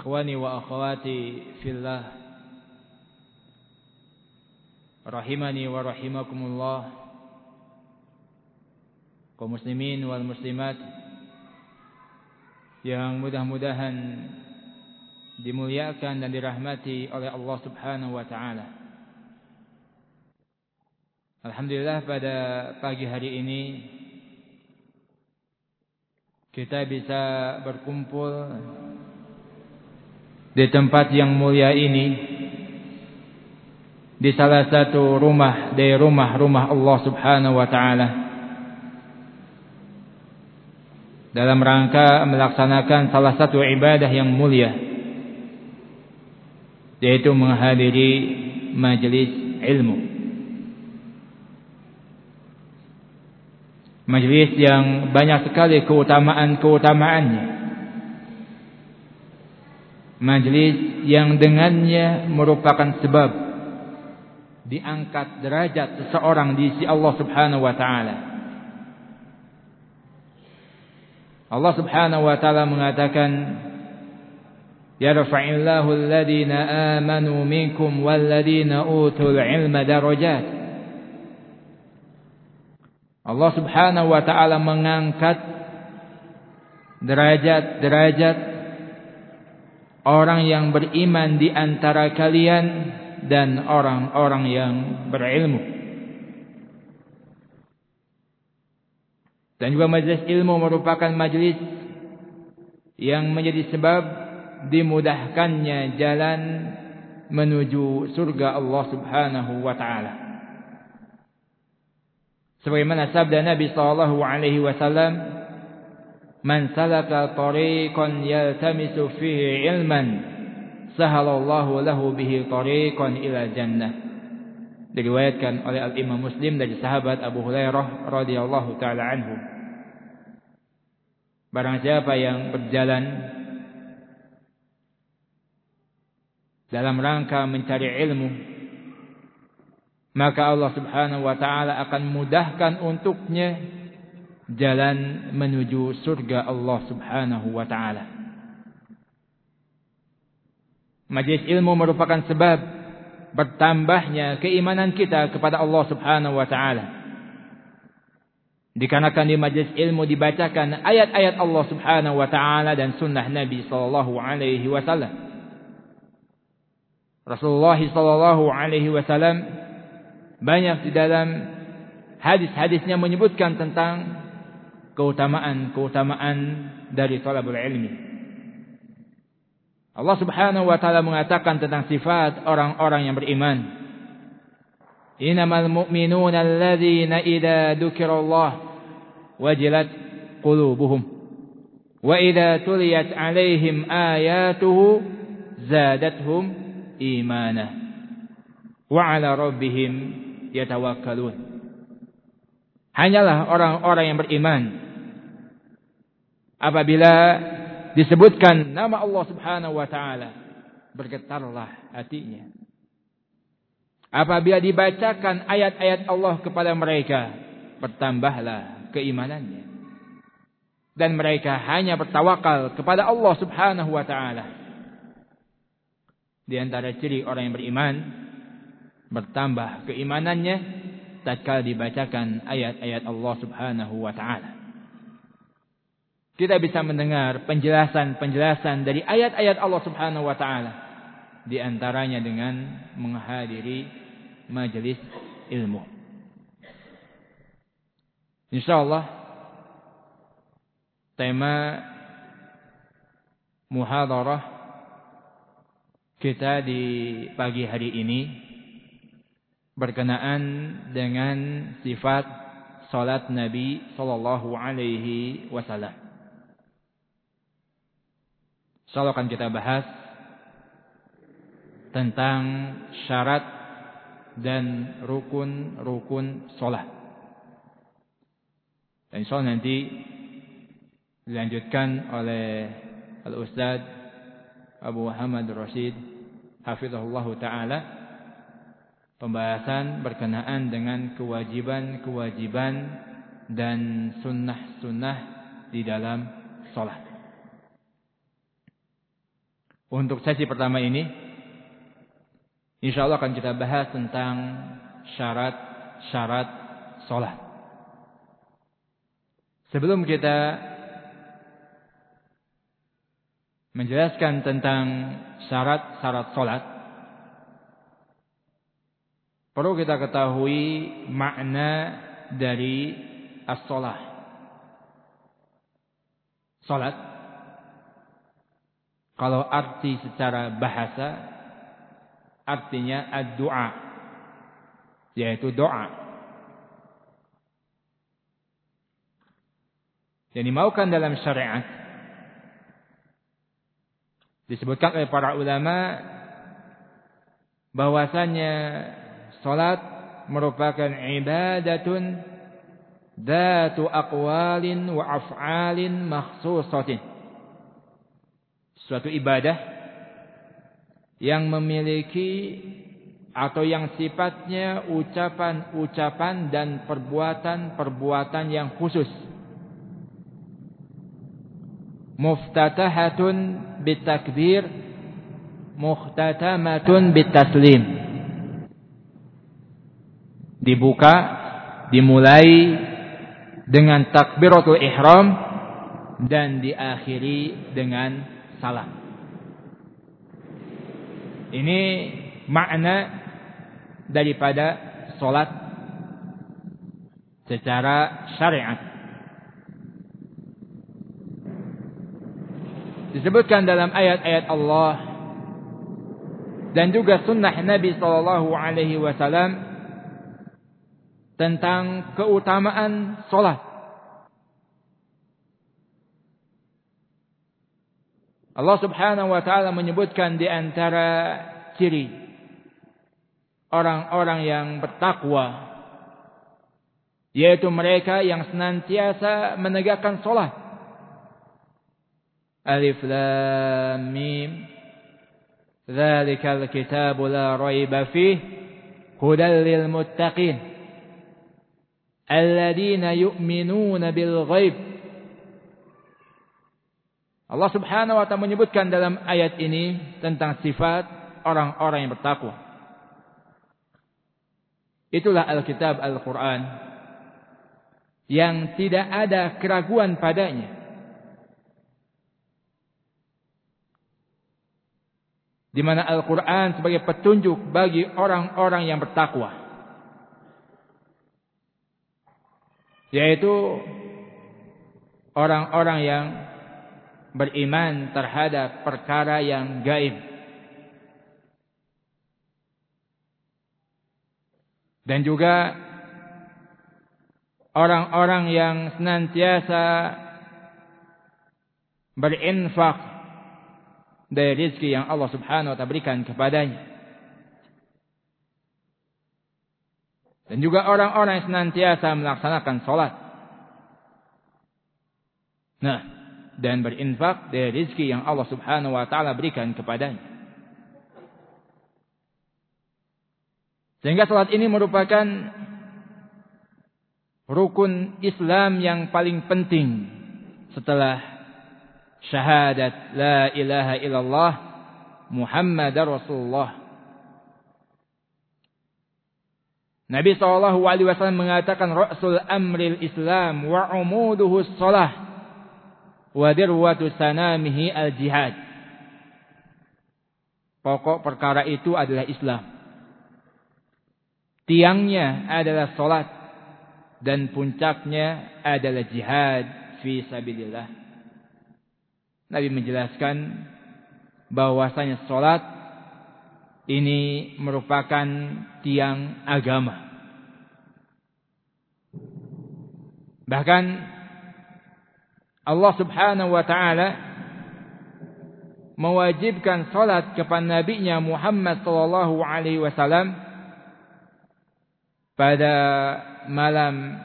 Ikhwani wa akhwati fillah Rahimani wa rahimakumullah kaum muslimin wal muslimat yang mudah-mudahan dimuliakan dan dirahmati oleh Allah Subhanahu wa taala. Alhamdulillah pada pagi hari ini kita bisa berkumpul di tempat yang mulia ini di salah satu rumah dari rumah-rumah Allah Subhanahu wa taala. Dalam rangka melaksanakan salah satu ibadah yang mulia yaitu menghadiri majelis ilmu. Majelis yang banyak sekali keutamaan-keutamaannya Majlis yang dengannya merupakan sebab diangkat derajat seseorang di sisi Allah Subhanahu wa taala. Allah Subhanahu wa taala mengatakan yarfa'illahu alladhina amanu minkum walladhina utul ilma darajat. Allah Subhanahu wa taala mengangkat derajat-derajat orang yang beriman di antara kalian dan orang-orang yang berilmu. Dan juga majlis ilmu merupakan majlis yang menjadi sebab dimudahkannya jalan menuju surga Allah Subhanahu wa taala. Sebagaimana sabda Nabi sallallahu alaihi wasallam, Man salaka tariqan yaltamisu fihi ilman sahalallahu lahu bihi tariqan ila jannah. Diriwayatkan oleh Al-Imam Muslim dari sahabat Abu Hurairah radhiyallahu taala anhu. Barang siapa yang berjalan dalam rangka mencari ilmu maka Allah Subhanahu wa taala akan mudahkan untuknya jalan menuju surga Allah Subhanahu wa taala. Majlis ilmu merupakan sebab bertambahnya keimanan kita kepada Allah Subhanahu wa taala. Dikarenakan di majlis ilmu dibacakan ayat-ayat Allah Subhanahu wa taala dan sunnah Nabi sallallahu alaihi wasallam. Rasulullah sallallahu alaihi wasallam banyak di dalam hadis-hadisnya menyebutkan tentang keutamaan-keutamaan dari talabul ilmi. Allah Subhanahu wa taala mengatakan tentang sifat orang-orang yang beriman. Innamal mu'minuna alladzina idza dzukirallah wajilat qulubuhum wa idza tuliyat alaihim ayatuhu zadatuhum imana wa ala rabbihim yatawakkalun. Hanyalah orang-orang yang beriman apabila disebutkan nama Allah Subhanahu wa taala bergetarlah hatinya. Apabila dibacakan ayat-ayat Allah kepada mereka bertambahlah keimanannya. Dan mereka hanya bertawakal kepada Allah Subhanahu wa taala. Di antara ciri orang yang beriman bertambah keimanannya tatkala dibacakan ayat-ayat Allah Subhanahu wa taala kita bisa mendengar penjelasan-penjelasan dari ayat-ayat Allah Subhanahu wa taala di antaranya dengan menghadiri majelis ilmu. Insyaallah tema muhadarah kita di pagi hari ini berkenaan dengan sifat salat Nabi sallallahu alaihi wasallam. Insyaallah akan kita bahas tentang syarat dan rukun-rukun sholat. Dan insyaallah nanti dilanjutkan oleh Al-Ustaz Abu Muhammad Rashid Hafizahullah Ta'ala pembahasan berkenaan dengan kewajiban-kewajiban dan sunnah-sunnah di dalam sholat. Untuk sesi pertama ini insya Allah akan kita bahas tentang syarat-syarat sholat. Sebelum kita menjelaskan tentang syarat-syarat sholat, perlu kita ketahui makna dari as-sholat. Sholat kalau arti secara bahasa artinya ad-du'a yaitu doa. Yang dimaukan dalam syariat disebutkan oleh para ulama bahwasanya salat merupakan ibadatun datu aqwalin wa af'alin makhsusatin suatu ibadah yang memiliki atau yang sifatnya ucapan-ucapan dan perbuatan-perbuatan yang khusus. Muftatahatun bitakbir, muhtatamatun bitaslim. Dibuka, dimulai dengan takbiratul ihram dan diakhiri dengan salam. Ini makna daripada solat secara syariat. Disebutkan dalam ayat-ayat Allah dan juga sunnah Nabi Sallallahu Alaihi Wasallam tentang keutamaan solat. Allah Subhanahu wa taala menyebutkan di antara ciri orang-orang yang bertakwa yaitu mereka yang senantiasa menegakkan salat. Alif Lam Mim. Dzalikal kitabu la raiba fih. Hudal lil muttaqin. Alladzina yu'minuna bil ghaib Allah Subhanahu wa taala menyebutkan dalam ayat ini tentang sifat orang-orang yang bertakwa. Itulah Alkitab Al-Qur'an yang tidak ada keraguan padanya. Di mana Al-Qur'an sebagai petunjuk bagi orang-orang yang bertakwa. Yaitu orang-orang yang beriman terhadap perkara yang gaib. Dan juga orang-orang yang senantiasa berinfak dari rezeki yang Allah Subhanahu wa taala berikan kepadanya. Dan juga orang-orang yang senantiasa melaksanakan salat. Nah, dan berinfak dari rizki yang Allah Subhanahu wa taala berikan kepadanya. Sehingga salat ini merupakan rukun Islam yang paling penting setelah syahadat la ilaha illallah Muhammad Rasulullah. Nabi SAW mengatakan Rasul amril Islam wa umuduhu salah wa dirwatu sanamihi al-jihad. Pokok perkara itu adalah Islam. Tiangnya adalah salat dan puncaknya adalah jihad fi sabilillah. Nabi menjelaskan bahwasanya salat ini merupakan tiang agama. Bahkan Allah Subhanahu wa taala mewajibkan salat kepada nabinya Muhammad sallallahu alaihi wasallam pada malam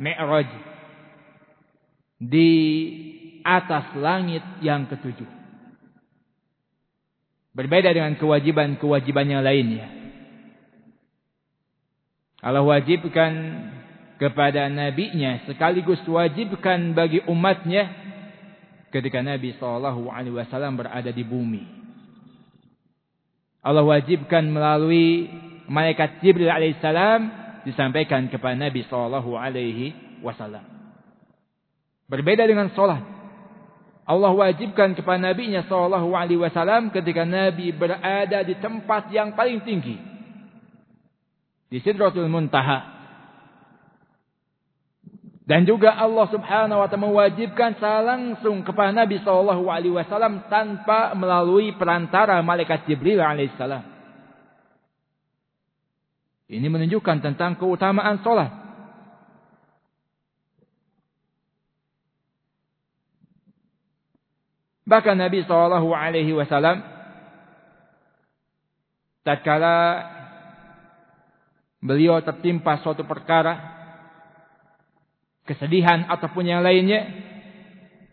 Mi'raj di atas langit yang ketujuh. Berbeda dengan kewajiban-kewajiban yang lainnya. Allah wajibkan kepada nabinya sekaligus wajibkan bagi umatnya ketika Nabi sallallahu alaihi wasallam berada di bumi. Allah wajibkan melalui malaikat Jibril alaihissalam disampaikan kepada Nabi sallallahu alaihi wasallam. Berbeda dengan salat. Allah wajibkan kepada nabinya sallallahu alaihi wasallam ketika Nabi berada di tempat yang paling tinggi. Di Sidratul Muntaha dan juga Allah Subhanahu wa taala mewajibkan langsung kepada Nabi sallallahu alaihi wasallam tanpa melalui perantara malaikat Jibril alaihissalam. Ini menunjukkan tentang keutamaan salat. Bahkan Nabi sallallahu alaihi wasallam tatkala beliau tertimpa suatu perkara kesedihan ataupun yang lainnya,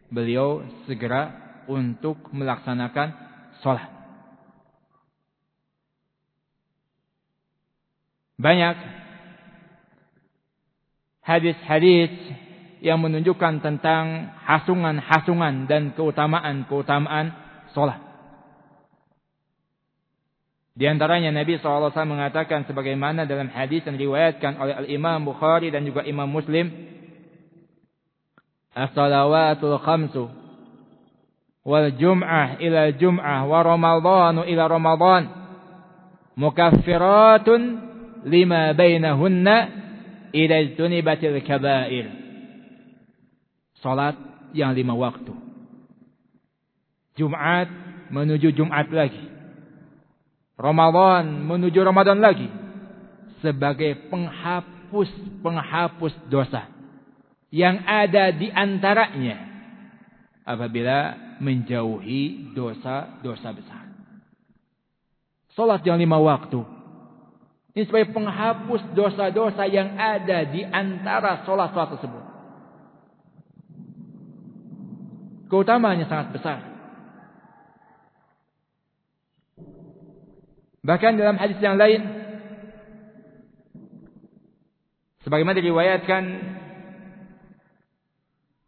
beliau segera untuk melaksanakan sholat. Banyak hadis-hadis yang menunjukkan tentang hasungan-hasungan dan keutamaan-keutamaan sholat. Di antaranya Nabi SAW mengatakan sebagaimana dalam hadis yang diriwayatkan oleh Al-Imam Bukhari dan juga Imam Muslim as-salawatul khamsu wal jum'ah ila jum'ah wa ramadhanu ila ramadhan mukaffiratun lima bainahunna ijtunibatil kaba'ir. Salat yang lima waktu. Jumat menuju Jumat lagi. Ramadan menuju Ramadan lagi. Sebagai penghapus penghapus dosa yang ada di antaranya apabila menjauhi dosa-dosa besar. Salat yang lima waktu. Ini sebagai penghapus dosa-dosa yang ada di antara salat-salat tersebut. Keutamaannya sangat besar. Bahkan dalam hadis yang lain Sebagaimana diriwayatkan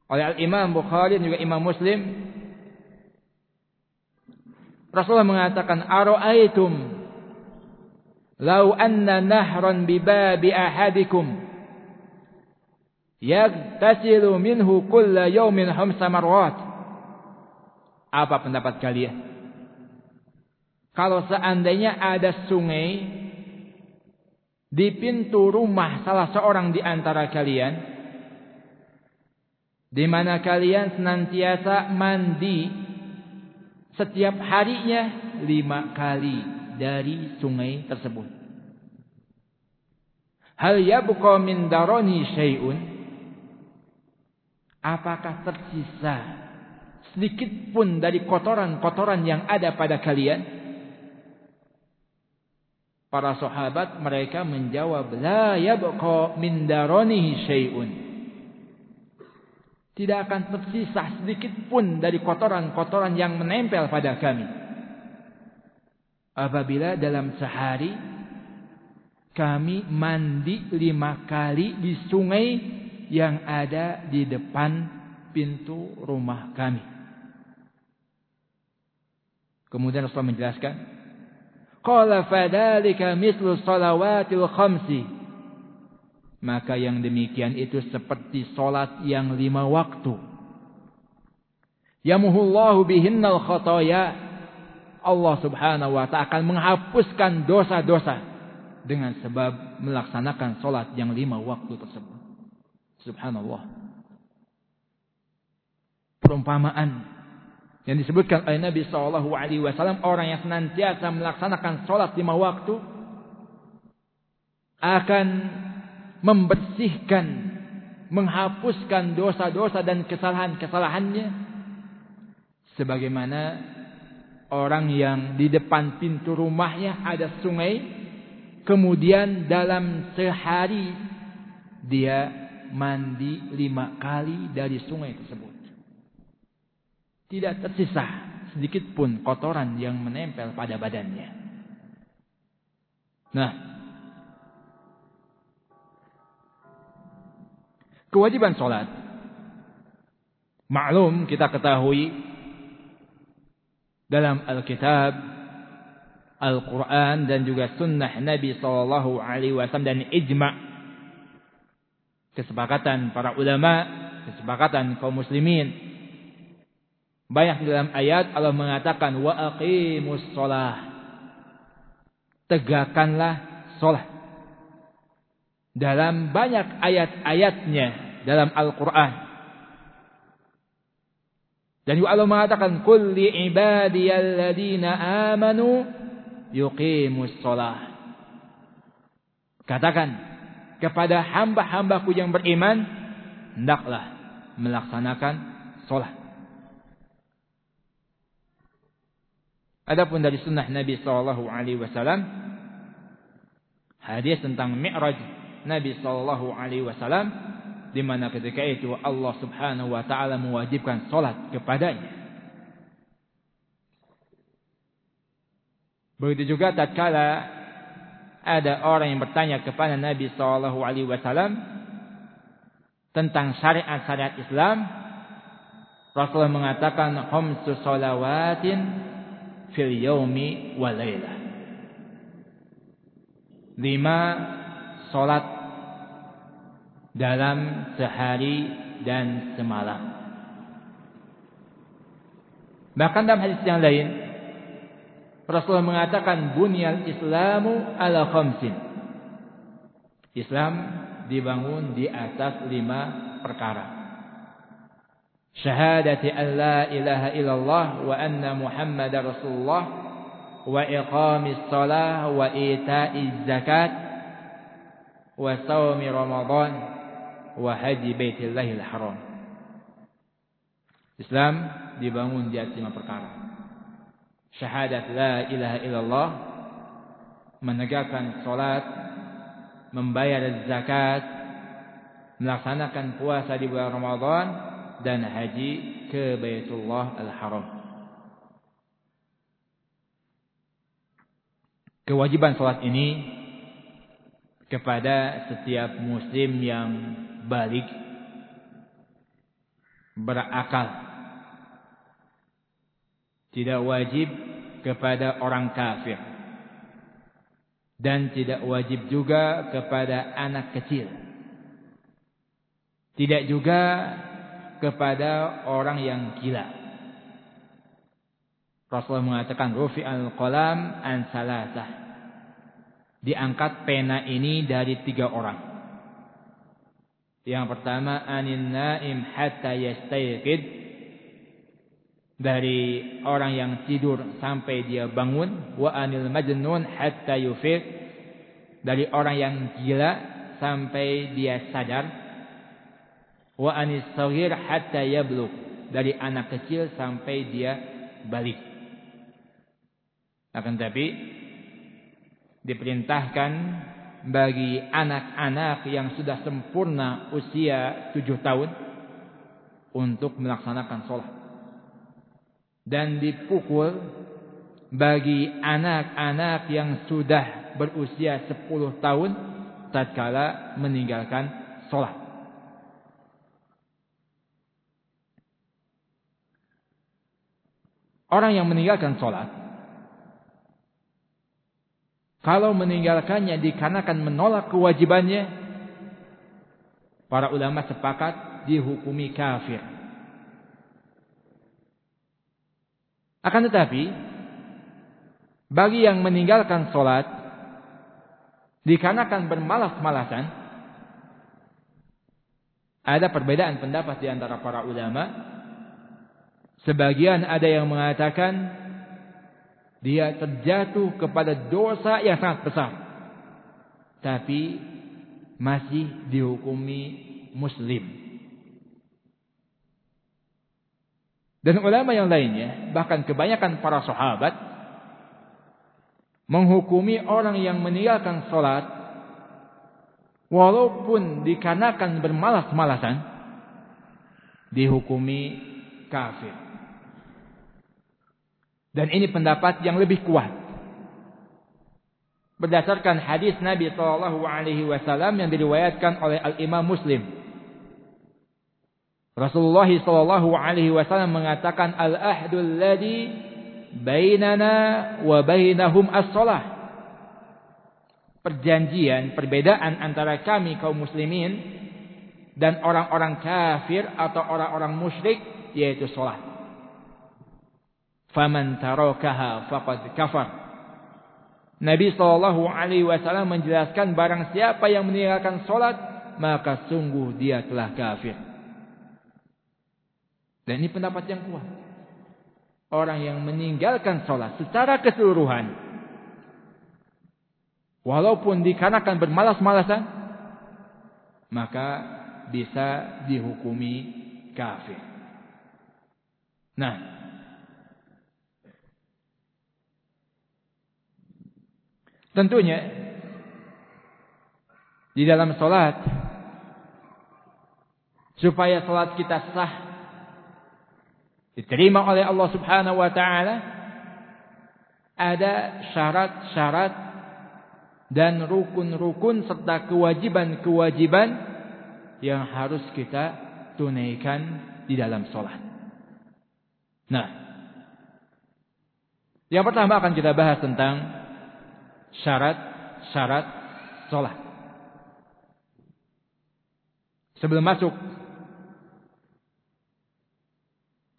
oleh Al-Imam Bukhari dan juga Imam Muslim. Rasulullah mengatakan ara'aitum law anna nahran bi babi ahadikum yagtasilu minhu kulla yawmin khamsa marwat apa pendapat kalian? Kalau seandainya ada sungai di pintu rumah salah seorang di antara kalian di mana kalian senantiasa mandi setiap harinya lima kali dari sungai tersebut. Hal yabqa min darani syai'un? Apakah tersisa sedikit pun dari kotoran-kotoran yang ada pada kalian? Para sahabat mereka menjawab, La yabqa min daranihi syai'un tidak akan tersisa sedikit pun dari kotoran-kotoran yang menempel pada kami. Apabila dalam sehari kami mandi lima kali di sungai yang ada di depan pintu rumah kami. Kemudian Rasulullah menjelaskan, Qala fadalika mislu salawatil khamsi maka yang demikian itu seperti solat yang lima waktu. Yamuhullahu bihinnal khotoya. Allah subhanahu wa ta'ala akan menghapuskan dosa-dosa. Dengan sebab melaksanakan solat yang lima waktu tersebut. Subhanallah. Perumpamaan yang disebutkan oleh Nabi Shallallahu Alaihi Wasallam orang yang senantiasa melaksanakan sholat lima waktu akan membersihkan, menghapuskan dosa-dosa dan kesalahan-kesalahannya sebagaimana orang yang di depan pintu rumahnya ada sungai kemudian dalam sehari dia mandi lima kali dari sungai tersebut. Tidak tersisa sedikit pun kotoran yang menempel pada badannya. Nah kewajiban sholat. Maklum kita ketahui dalam Alkitab, Al-Quran dan juga Sunnah Nabi Sallallahu Alaihi Wasallam dan ijma kesepakatan para ulama, kesepakatan kaum muslimin. Banyak dalam ayat Allah mengatakan wa aqimus sholah. Tegakkanlah sholat dalam banyak ayat-ayatnya dalam Al-Quran. Dan Allah mengatakan, Kulli ibadiyalladina amanu yuqimus sholah. Katakan kepada hamba-hambaku yang beriman, hendaklah melaksanakan sholat. Adapun dari sunnah Nabi Sallallahu Alaihi Wasallam, hadis tentang Mi'raj Nabi Shallallahu Alaihi Wasallam di mana ketika itu Allah Subhanahu Wa Taala mewajibkan solat kepadanya. Begitu juga tatkala ada orang yang bertanya kepada Nabi Shallallahu Alaihi Wasallam tentang syariat-syariat Islam, Rasulullah mengatakan khamsu salawatin fil yaumi wa Lima solat dalam sehari dan semalam. Bahkan dalam hadis yang lain, Rasulullah mengatakan bunyal Islamu ala khamsin. Islam dibangun di atas lima perkara. Syahadati an la ilaha illallah wa anna Muhammad Rasulullah wa iqamis salah wa ita'iz zakat wa sawmi Ramadan wa haji baitillahil haram. Islam dibangun di atas lima perkara. Syahadat la ilaha illallah, menegakkan salat, membayar zakat, melaksanakan puasa di bulan Ramadan dan haji ke Baitullah Al-Haram. Kewajiban salat ini kepada setiap muslim yang balik. Berakal. Tidak wajib kepada orang kafir. Dan tidak wajib juga kepada anak kecil. Tidak juga kepada orang yang gila. Rasulullah mengatakan rufi al-qalam an salasah. Diangkat pena ini dari tiga orang. Yang pertama anin naim hatta yastayqid. Dari orang yang tidur sampai dia bangun wa anil majnun hatta yufiq. Dari orang yang gila sampai dia sadar wa anis saghir hatta yablugh. Dari anak kecil sampai dia balik. Akan tapi diperintahkan bagi anak-anak yang sudah sempurna usia tujuh tahun untuk melaksanakan sholat. Dan dipukul bagi anak-anak yang sudah berusia sepuluh tahun tatkala meninggalkan sholat. Orang yang meninggalkan sholat kalau meninggalkannya dikarenakan menolak kewajibannya, para ulama sepakat dihukumi kafir. Akan tetapi, bagi yang meninggalkan sholat, dikarenakan bermalas-malasan, ada perbedaan pendapat di antara para ulama. Sebagian ada yang mengatakan dia terjatuh kepada dosa yang sangat besar. Tapi masih dihukumi muslim. Dan ulama yang lainnya, bahkan kebanyakan para sahabat menghukumi orang yang meninggalkan sholat walaupun dikarenakan bermalas-malasan dihukumi kafir. Dan ini pendapat yang lebih kuat. Berdasarkan hadis Nabi Shallallahu Alaihi Wasallam yang diriwayatkan oleh Al Imam Muslim. Rasulullah Shallallahu Alaihi Wasallam mengatakan al ahdul ladhi bainana wa bainahum as-salah. Perjanjian, perbedaan antara kami kaum muslimin dan orang-orang kafir atau orang-orang musyrik yaitu salat faman tarakaha faqad kafar. Nabi sallallahu alaihi wasallam menjelaskan barang siapa yang meninggalkan salat maka sungguh dia telah kafir. Dan ini pendapat yang kuat. Orang yang meninggalkan salat secara keseluruhan walaupun dikarenakan bermalas-malasan maka bisa dihukumi kafir. Nah, Tentunya di dalam solat supaya solat kita sah diterima oleh Allah Subhanahu wa taala ada syarat-syarat dan rukun-rukun serta kewajiban-kewajiban yang harus kita tunaikan di dalam solat. Nah, yang pertama akan kita bahas tentang syarat-syarat sholat. Sebelum masuk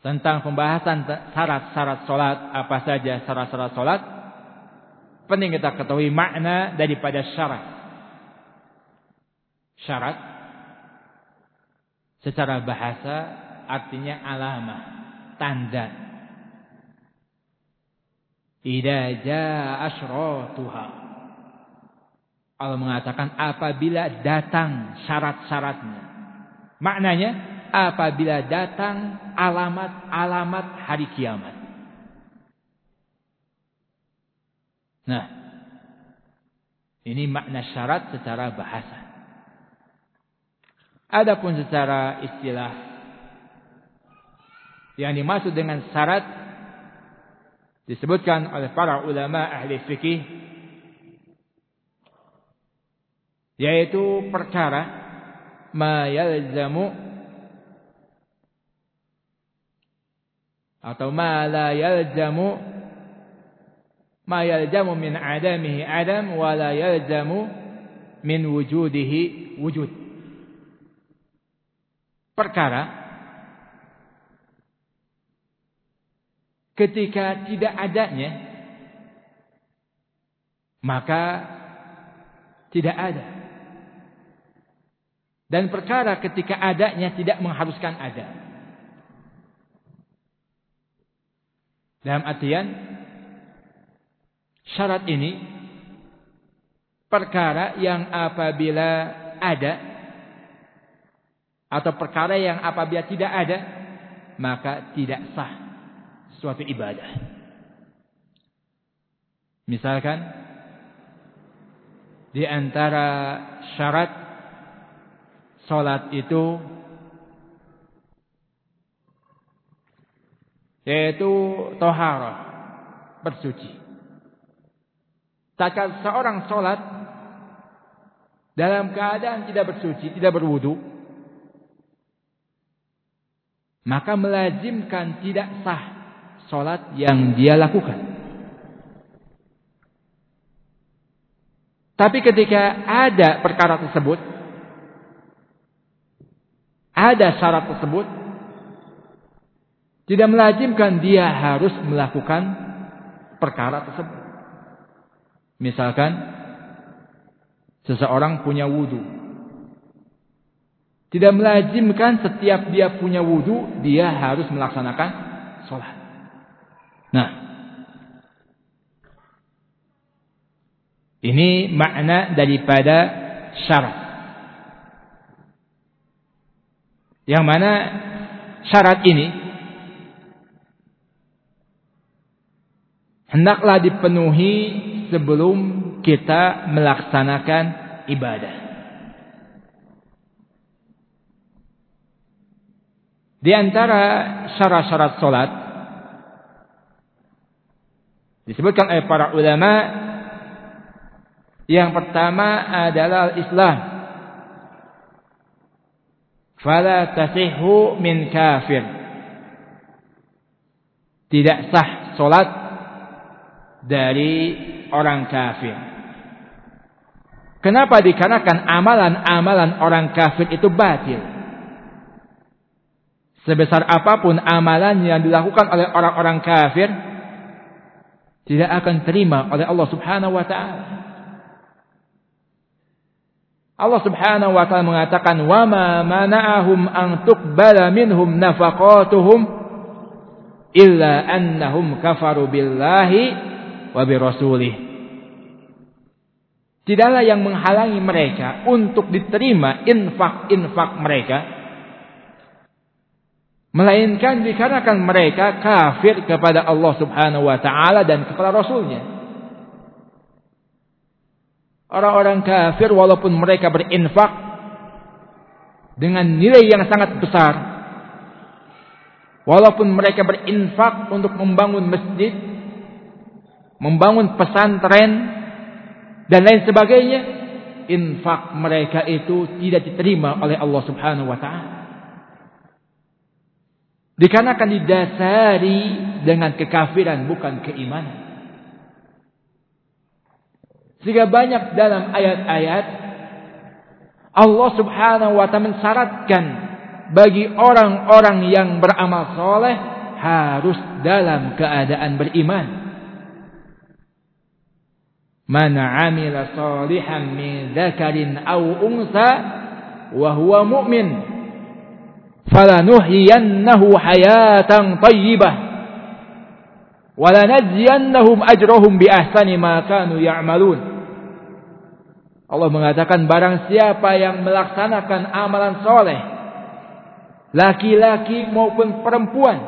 tentang pembahasan syarat-syarat sholat, apa saja syarat-syarat sholat, penting kita ketahui makna daripada syarat. Syarat secara bahasa artinya alamah, tanda Idza jaa asyratuha. Allah mengatakan apabila datang syarat-syaratnya. Maknanya apabila datang alamat-alamat hari kiamat. Nah, ini makna syarat secara bahasa. Adapun secara istilah yang dimaksud dengan syarat disebutkan oleh para ulama ahli fikih yaitu perkara ma yalzamu atau ma la yalzamu ma yalzamu min adamihi adam wa la yalzamu min wujudihi wujud. Perkara ketika tidak adanya maka tidak ada. Dan perkara ketika adanya tidak mengharuskan ada. Dalam artian syarat ini perkara yang apabila ada atau perkara yang apabila tidak ada maka tidak sah suatu ibadah. Misalkan di antara syarat salat itu yaitu tohara bersuci. Tak seorang salat dalam keadaan tidak bersuci, tidak berwudu, maka melazimkan tidak sah sholat yang dia lakukan. Tapi ketika ada perkara tersebut, ada syarat tersebut, tidak melazimkan dia harus melakukan perkara tersebut. Misalkan seseorang punya wudhu. Tidak melazimkan setiap dia punya wudhu, dia harus melaksanakan sholat. Nah, ini makna daripada syarat. Yang mana syarat ini hendaklah dipenuhi sebelum kita melaksanakan ibadah. Di antara syarat-syarat solat Disebutkan oleh para ulama yang pertama adalah Islam. Fala tasihhu min kafir. Tidak sah solat dari orang kafir. Kenapa dikarenakan amalan-amalan orang kafir itu batil? Sebesar apa pun amalan yang dilakukan oleh orang-orang kafir, tidak akan terima oleh Allah Subhanahu wa taala. Allah Subhanahu wa taala mengatakan wa ma mana'ahum an tuqbala minhum nafaqatuhum illa annahum kafaru billahi wa birasulih. Tidaklah yang menghalangi mereka untuk diterima infak-infak mereka Melainkan dikarenakan mereka kafir kepada Allah subhanahu wa ta'ala dan kepada Rasulnya. Orang-orang kafir walaupun mereka berinfak dengan nilai yang sangat besar. Walaupun mereka berinfak untuk membangun masjid, membangun pesantren, dan lain sebagainya. Infak mereka itu tidak diterima oleh Allah subhanahu wa ta'ala. Dikarenakan didasari dengan kekafiran bukan keimanan. Sehingga banyak dalam ayat-ayat Allah subhanahu wa ta'ala mensyaratkan bagi orang-orang yang beramal soleh harus dalam keadaan beriman. Man amila salihan min dzakarin aw unsa wa huwa mu'min falanuhyiyannahu hayatan tayyibah walanajziyannahum ajrahum bi ahsani ma kanu ya'malun Allah mengatakan barang siapa yang melaksanakan amalan soleh laki-laki maupun perempuan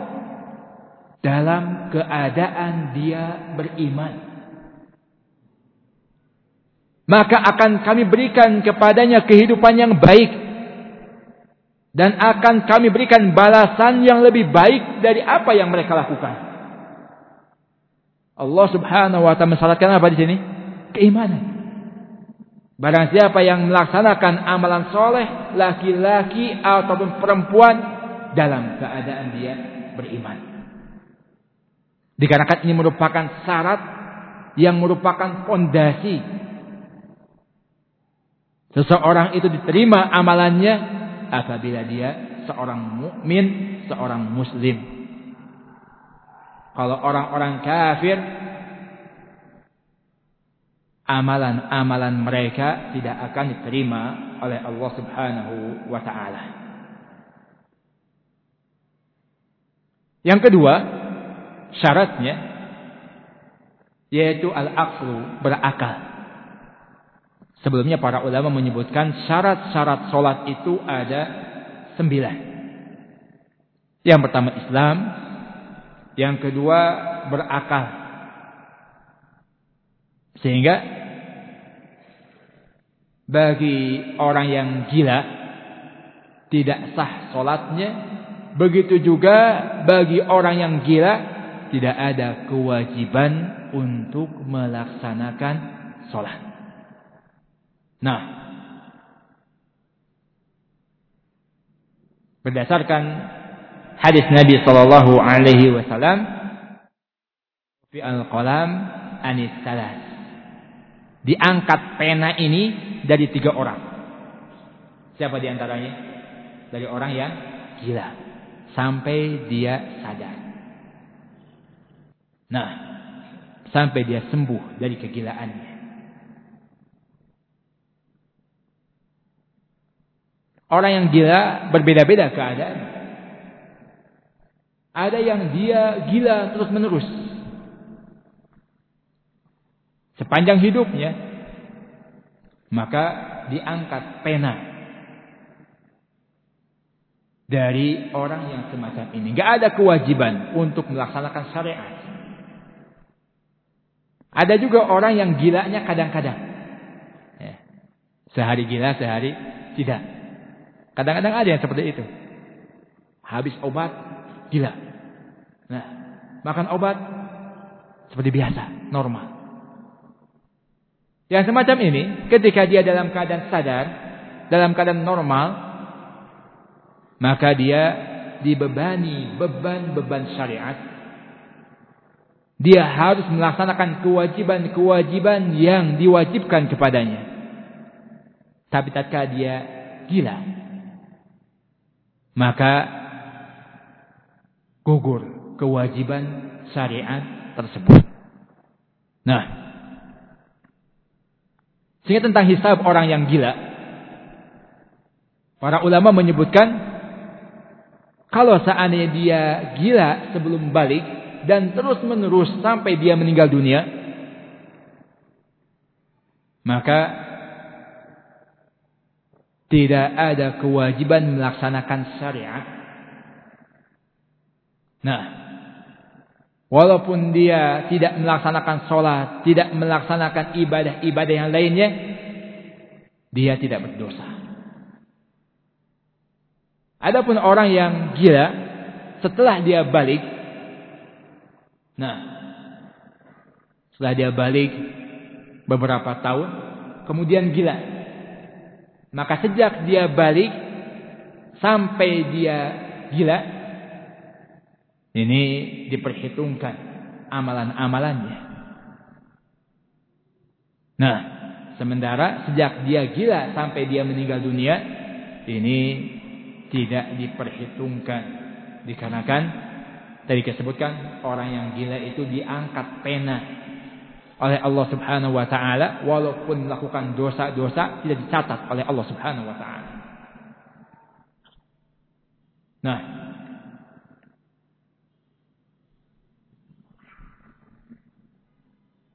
dalam keadaan dia beriman maka akan kami berikan kepadanya kehidupan yang baik dan akan kami berikan balasan yang lebih baik dari apa yang mereka lakukan. Allah Subhanahu wa taala mensyaratkan apa di sini? Keimanan. Barang siapa yang melaksanakan amalan soleh, laki-laki ataupun perempuan dalam keadaan dia beriman. Dikarenakan ini merupakan syarat yang merupakan fondasi seseorang itu diterima amalannya apabila dia seorang mukmin, seorang muslim. Kalau orang-orang kafir amalan-amalan mereka tidak akan diterima oleh Allah Subhanahu wa taala. Yang kedua, syaratnya yaitu al-aqlu, berakal. Sebelumnya para ulama menyebutkan syarat-syarat solat itu ada sembilan. Yang pertama Islam, yang kedua berakal. Sehingga bagi orang yang gila tidak sah solatnya. Begitu juga bagi orang yang gila tidak ada kewajiban untuk melaksanakan solat. Nah, berdasarkan hadis Nabi Shallallahu Alaihi Wasallam, fi al-qalam anis salas diangkat pena ini dari tiga orang. Siapa di antaranya? Dari orang yang gila. Sampai dia sadar. Nah, sampai dia sembuh dari kegilaannya. Orang yang gila berbeda-beda keadaan. Ada yang dia gila terus menerus. sepanjang hidupnya maka diangkat pena dari orang yang semacam ini. Gak ada kewajiban untuk melaksanakan syariat. Ada juga orang yang gilanya kadang-kadang. Ya. Sehari gila, sehari tidak. Kadang-kadang ada yang seperti itu. Habis obat, gila. Nah, makan obat seperti biasa, normal. Yang semacam ini, ketika dia dalam keadaan sadar, dalam keadaan normal, maka dia dibebani beban-beban syariat. Dia harus melaksanakan kewajiban-kewajiban yang diwajibkan kepadanya. Tapi tatkala dia gila, maka gugur kewajiban syariat tersebut. Nah, sehingga tentang hisab orang yang gila. Para ulama menyebutkan kalau seandainya dia gila sebelum balik dan terus menerus sampai dia meninggal dunia, maka tidak ada kewajiban melaksanakan syariat. Nah, Walaupun dia tidak melaksanakan sholat, tidak melaksanakan ibadah-ibadah yang lainnya, dia tidak berdosa. Adapun orang yang gila, setelah dia balik, nah, setelah dia balik beberapa tahun, kemudian gila. Maka sejak dia balik sampai dia gila, ini diperhitungkan amalan-amalannya. Nah, sementara sejak dia gila sampai dia meninggal dunia, ini tidak diperhitungkan. Dikarenakan tadi disebutkan orang yang gila itu diangkat pena oleh Allah Subhanahu wa taala walaupun melakukan dosa-dosa tidak dicatat oleh Allah Subhanahu wa taala. Nah,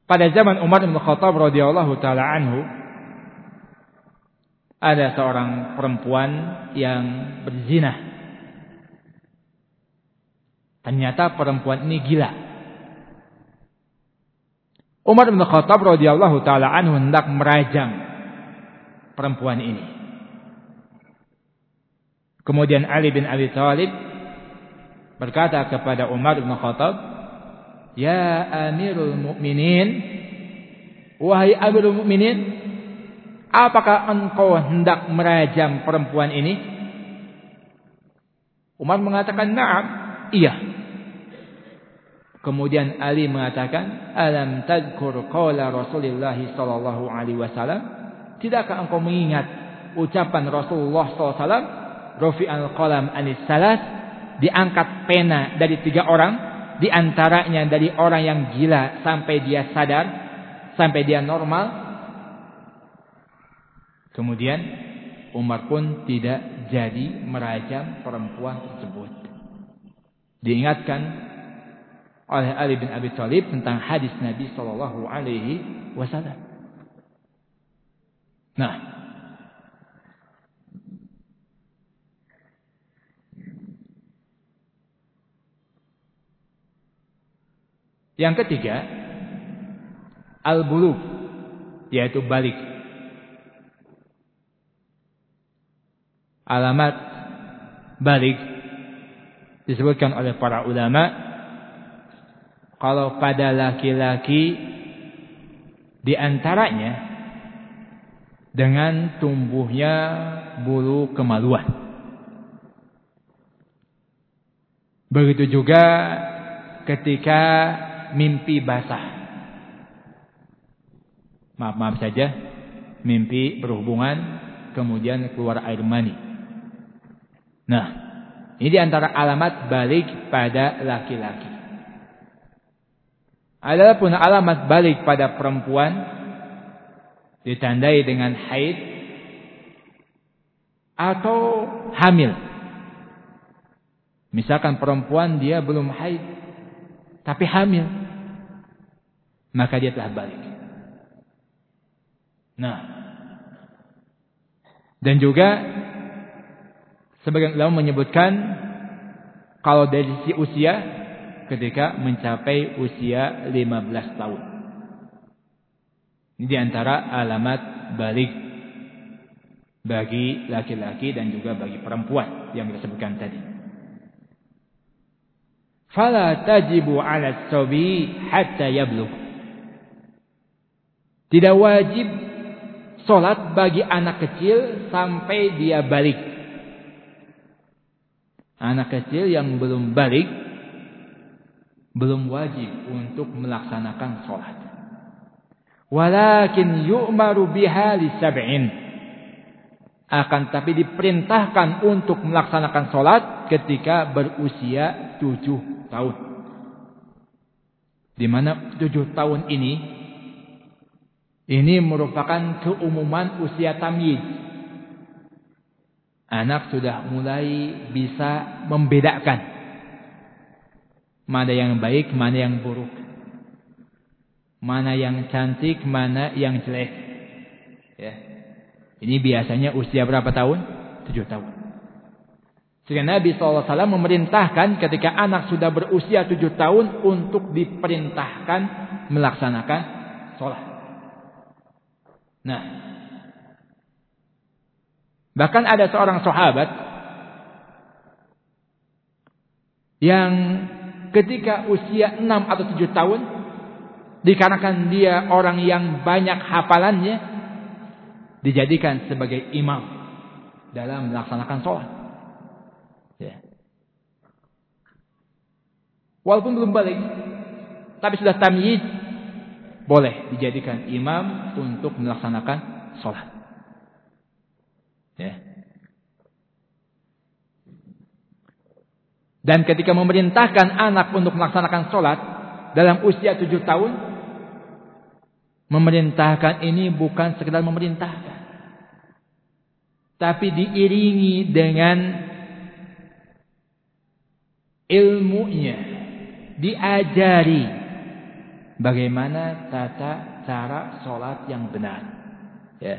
Pada zaman Umar bin Khattab radhiyallahu taala anhu ada seorang perempuan yang berzina. Ternyata perempuan ini gila. Umar bin Khattab radhiyallahu taala anhu hendak merajam perempuan ini. Kemudian Ali bin Abi Thalib berkata kepada Umar bin Khattab, Ya Amirul Mukminin, wahai Amirul Mukminin, apakah engkau hendak merajam perempuan ini? Umar mengatakan, "Na'am." Iya. Kemudian Ali mengatakan, "Alam tadhkur qala Rasulullah sallallahu alaihi wasallam?" Tidakkah engkau mengingat ucapan Rasulullah sallallahu alaihi wasallam, "Rafi al-qalam anis salas," diangkat pena dari tiga orang, di antaranya dari orang yang gila sampai dia sadar, sampai dia normal. Kemudian Umar pun tidak jadi merajam perempuan tersebut. Diingatkan oleh Ali bin Abi Thalib tentang hadis Nabi Shallallahu Alaihi Wasallam. Nah, yang ketiga al-bulugh yaitu balik. Alamat balik disebutkan oleh para ulama kalau pada laki-laki di antaranya dengan tumbuhnya bulu kemaluan. Begitu juga ketika mimpi basah. Maaf-maaf saja, mimpi berhubungan kemudian keluar air mani. Nah, ini di antara alamat balik pada laki-laki adalah pun alamat balik pada perempuan ditandai dengan haid atau hamil. Misalkan perempuan dia belum haid tapi hamil, maka dia telah balik. Nah, dan juga sebagian ulama menyebutkan kalau dari sisi usia ketika mencapai usia 15 tahun. Ini di antara alamat balik bagi laki-laki dan juga bagi perempuan yang disebutkan tadi. Fala tajibu ala sabi hatta yablugh. Tidak wajib solat bagi anak kecil sampai dia balik. Anak kecil yang belum balik belum wajib untuk melaksanakan sholat. Walakin yu'maru biha li sab'in. Akan tapi diperintahkan untuk melaksanakan sholat ketika berusia tujuh tahun. Di mana tujuh tahun ini ini merupakan keumuman usia tamyiz. Anak sudah mulai bisa membedakan Mana yang baik, mana yang buruk. Mana yang cantik, mana yang jelek. Ya. Ini biasanya usia berapa tahun? Tujuh tahun. Sehingga Nabi SAW memerintahkan ketika anak sudah berusia tujuh tahun untuk diperintahkan melaksanakan sholat. Nah, bahkan ada seorang sahabat yang ketika usia 6 atau 7 tahun dikarenakan dia orang yang banyak hafalannya dijadikan sebagai imam dalam melaksanakan sholat. Ya. Walaupun belum balik, tapi sudah tamyiz, boleh dijadikan imam untuk melaksanakan sholat. Ya. Dan ketika memerintahkan anak untuk melaksanakan sholat dalam usia tujuh tahun, memerintahkan ini bukan sekedar memerintahkan. Tapi diiringi dengan ilmunya. Diajari bagaimana tata cara sholat yang benar. Ya.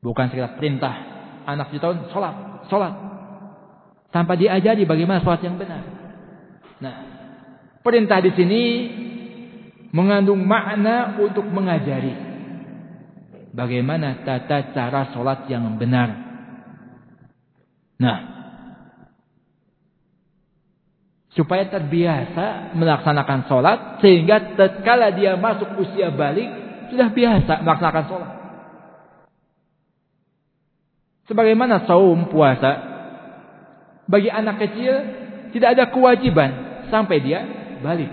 Bukan sekedar perintah. Anak tujuh tahun, sholat, sholat tanpa diajari bagaimana sholat yang benar. Nah, perintah di sini mengandung makna untuk mengajari bagaimana tata cara sholat yang benar. Nah, supaya terbiasa melaksanakan sholat sehingga tatkala dia masuk usia balik sudah biasa melaksanakan sholat. Sebagaimana saum puasa bagi anak kecil tidak ada kewajiban sampai dia balik.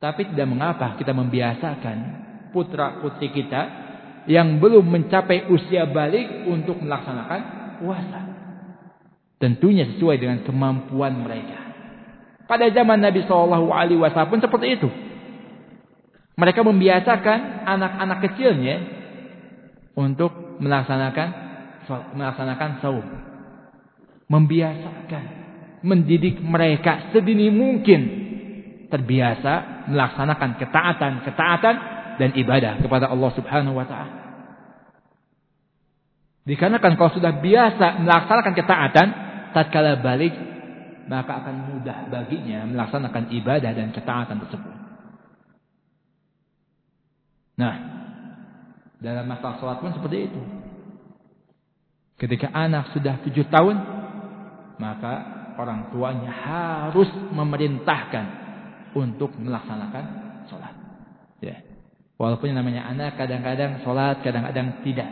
Tapi tidak mengapa kita membiasakan putra putri kita yang belum mencapai usia balik untuk melaksanakan puasa. Tentunya sesuai dengan kemampuan mereka. Pada zaman Nabi Shallallahu Alaihi Wasallam pun seperti itu. Mereka membiasakan anak-anak kecilnya untuk melaksanakan melaksanakan saum. Membiasakan, mendidik mereka sedini mungkin terbiasa melaksanakan ketaatan-ketaatan dan ibadah kepada Allah Subhanahu wa taala. Dikarenakan kalau sudah biasa melaksanakan ketaatan, tatkala balik maka akan mudah baginya melaksanakan ibadah dan ketaatan tersebut. Nah, dalam masalah sholat pun seperti itu. Ketika anak sudah tujuh tahun, maka orang tuanya harus memerintahkan untuk melaksanakan sholat. Ya. Walaupun yang namanya anak kadang-kadang sholat, kadang-kadang tidak.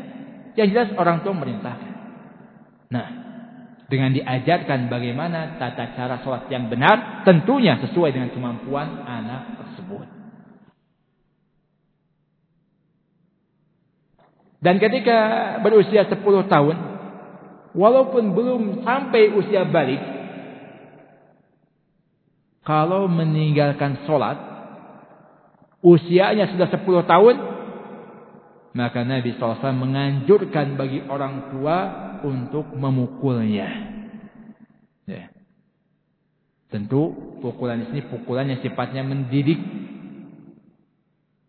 Yang jelas orang tua memerintahkan. Nah, dengan diajarkan bagaimana tata cara sholat yang benar, tentunya sesuai dengan kemampuan anak tersebut. Dan ketika berusia 10 tahun, walaupun belum sampai usia balik, kalau meninggalkan sholat, usianya sudah 10 tahun, maka Nabi SAW menganjurkan bagi orang tua untuk memukulnya. Ya. Tentu pukulan ini pukulan yang sifatnya mendidik.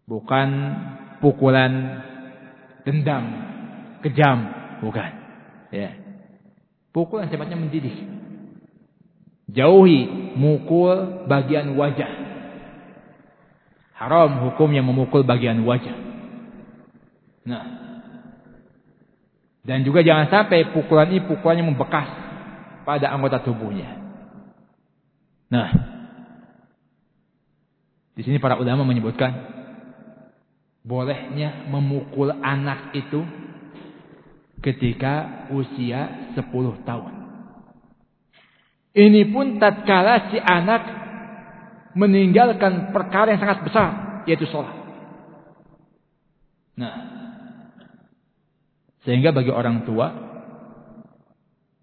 Bukan pukulan dendam, kejam, bukan. Ya. Pukulan sifatnya mendidik. Jauhi mukul bagian wajah. Haram hukumnya memukul bagian wajah. Nah. Dan juga jangan sampai pukulan ini pukulannya membekas pada anggota tubuhnya. Nah. Di sini para ulama menyebutkan bolehnya memukul anak itu ketika usia 10 tahun. Ini pun tatkala si anak meninggalkan perkara yang sangat besar yaitu sholat. Nah, sehingga bagi orang tua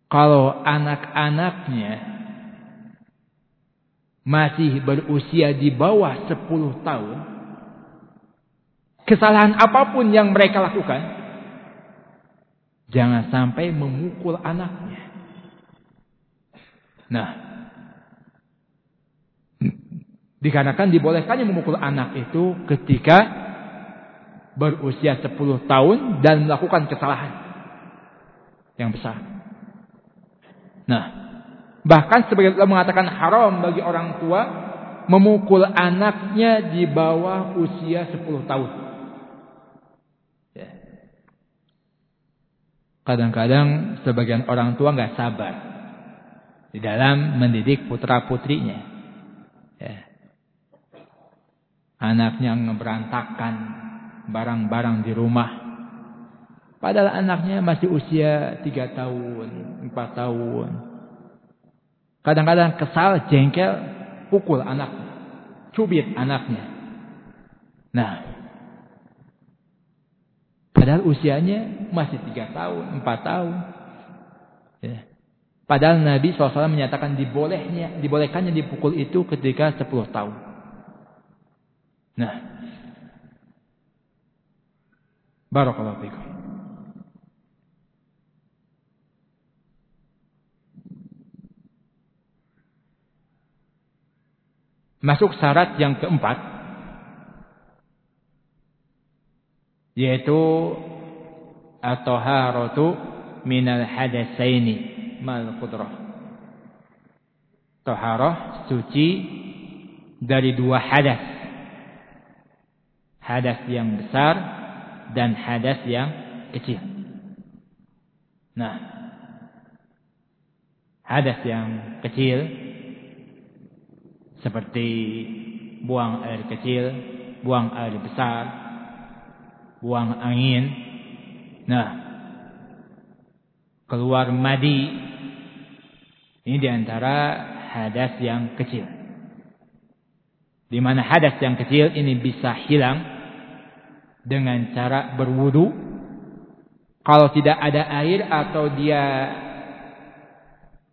kalau anak-anaknya masih berusia di bawah 10 tahun, kesalahan apa pun yang mereka lakukan, jangan sampai memukul anaknya. Nah, dikarenakan dibolehkannya memukul anak itu ketika berusia 10 tahun dan melakukan kesalahan yang besar. Nah, bahkan sebagian mengatakan haram bagi orang tua memukul anaknya di bawah usia 10 tahun. Kadang-kadang sebagian orang tua nggak sabar di dalam mendidik putra putrinya. Ya. Anaknya ngeberantakan barang-barang di rumah. Padahal anaknya masih usia tiga tahun, empat tahun. Kadang-kadang kesal, jengkel, pukul anaknya. Cubit anaknya. Nah, Padahal usianya masih tiga tahun, empat tahun. Ya. Padahal Nabi SAW menyatakan dibolehnya, dibolehkannya dipukul itu ketika sepuluh tahun. Nah, Barakallahu fikum. Masuk syarat yang keempat yaitu at-taharatu minal hadatsaini mal qudrah. Taharah suci dari dua hadas. Hadas yang besar dan hadas yang kecil. Nah, hadas yang kecil seperti buang air kecil, buang air besar, buang angin. Nah, keluar madi. Ini di antara hadas yang kecil. Di mana hadas yang kecil ini bisa hilang dengan cara berwudu. Kalau tidak ada air atau dia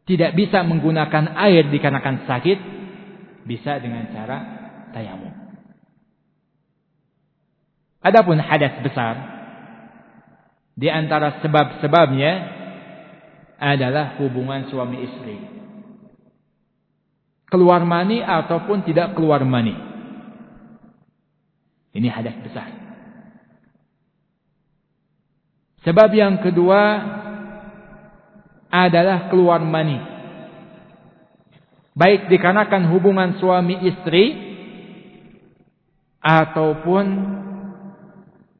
tidak bisa menggunakan air dikarenakan sakit, bisa dengan cara tayamum. Adapun hadas besar, di antara sebab-sebabnya adalah hubungan suami istri. Keluar mani ataupun tidak keluar mani. Ini hadas besar. Sebab yang kedua adalah keluar mani. Baik dikarenakan hubungan suami istri ataupun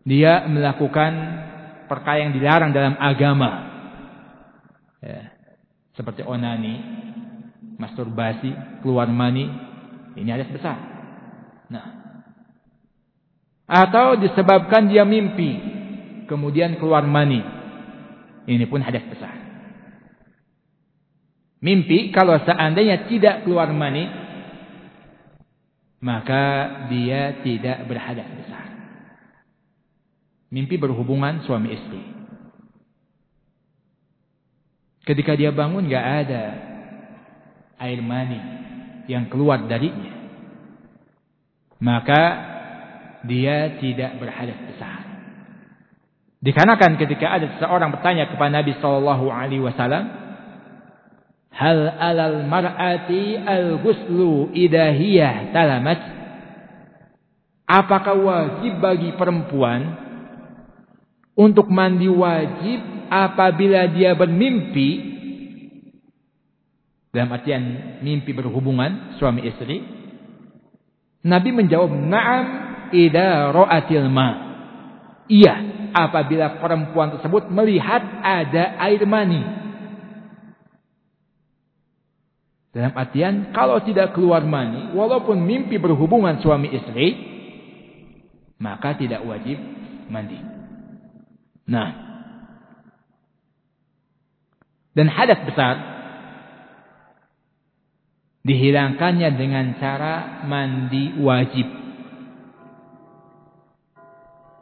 dia melakukan perkara yang dilarang dalam agama. Ya. Seperti onani, masturbasi, keluar mani, ini ada besar. Nah, atau disebabkan dia mimpi, kemudian keluar mani, ini pun hadas besar. Mimpi kalau seandainya tidak keluar mani, maka dia tidak berhadas besar. Mimpi berhubungan suami istri. Ketika dia bangun gak ada air mani yang keluar darinya. Maka dia tidak berhadas besar. Dikarenakan ketika ada seseorang bertanya kepada Nabi Shallallahu Alaihi Wasallam, Hal alal mar'ati al-ghuslu idahiyah talamat? Apakah wajib bagi perempuan untuk mandi wajib apabila dia bermimpi? Dalam artian mimpi berhubungan suami istri. Nabi menjawab, "Na'am idza ra'atil ma." Iya, apabila perempuan tersebut melihat ada air mani. Dalam artian kalau tidak keluar mani, walaupun mimpi berhubungan suami istri, maka tidak wajib mandi. Nah, dan hadas besar dihilangkannya dengan cara mandi wajib.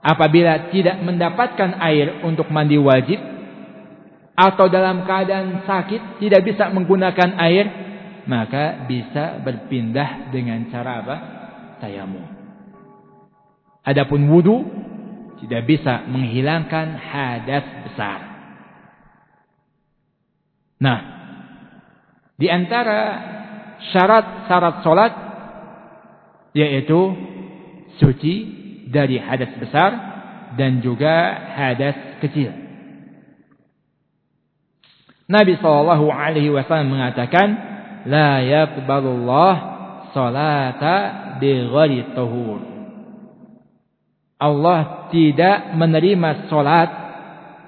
Apabila tidak mendapatkan air untuk mandi wajib atau dalam keadaan sakit tidak bisa menggunakan air, maka bisa berpindah dengan cara apa? Tayamum. Adapun wudu tidak bisa menghilangkan hadas besar. Nah, di antara syarat-syarat solat yaitu suci dari hadas besar dan juga hadas kecil. Nabi Shallallahu Alaihi Wasallam mengatakan, la yaqbalullah salata bighairi tahur. Allah tidak menerima salat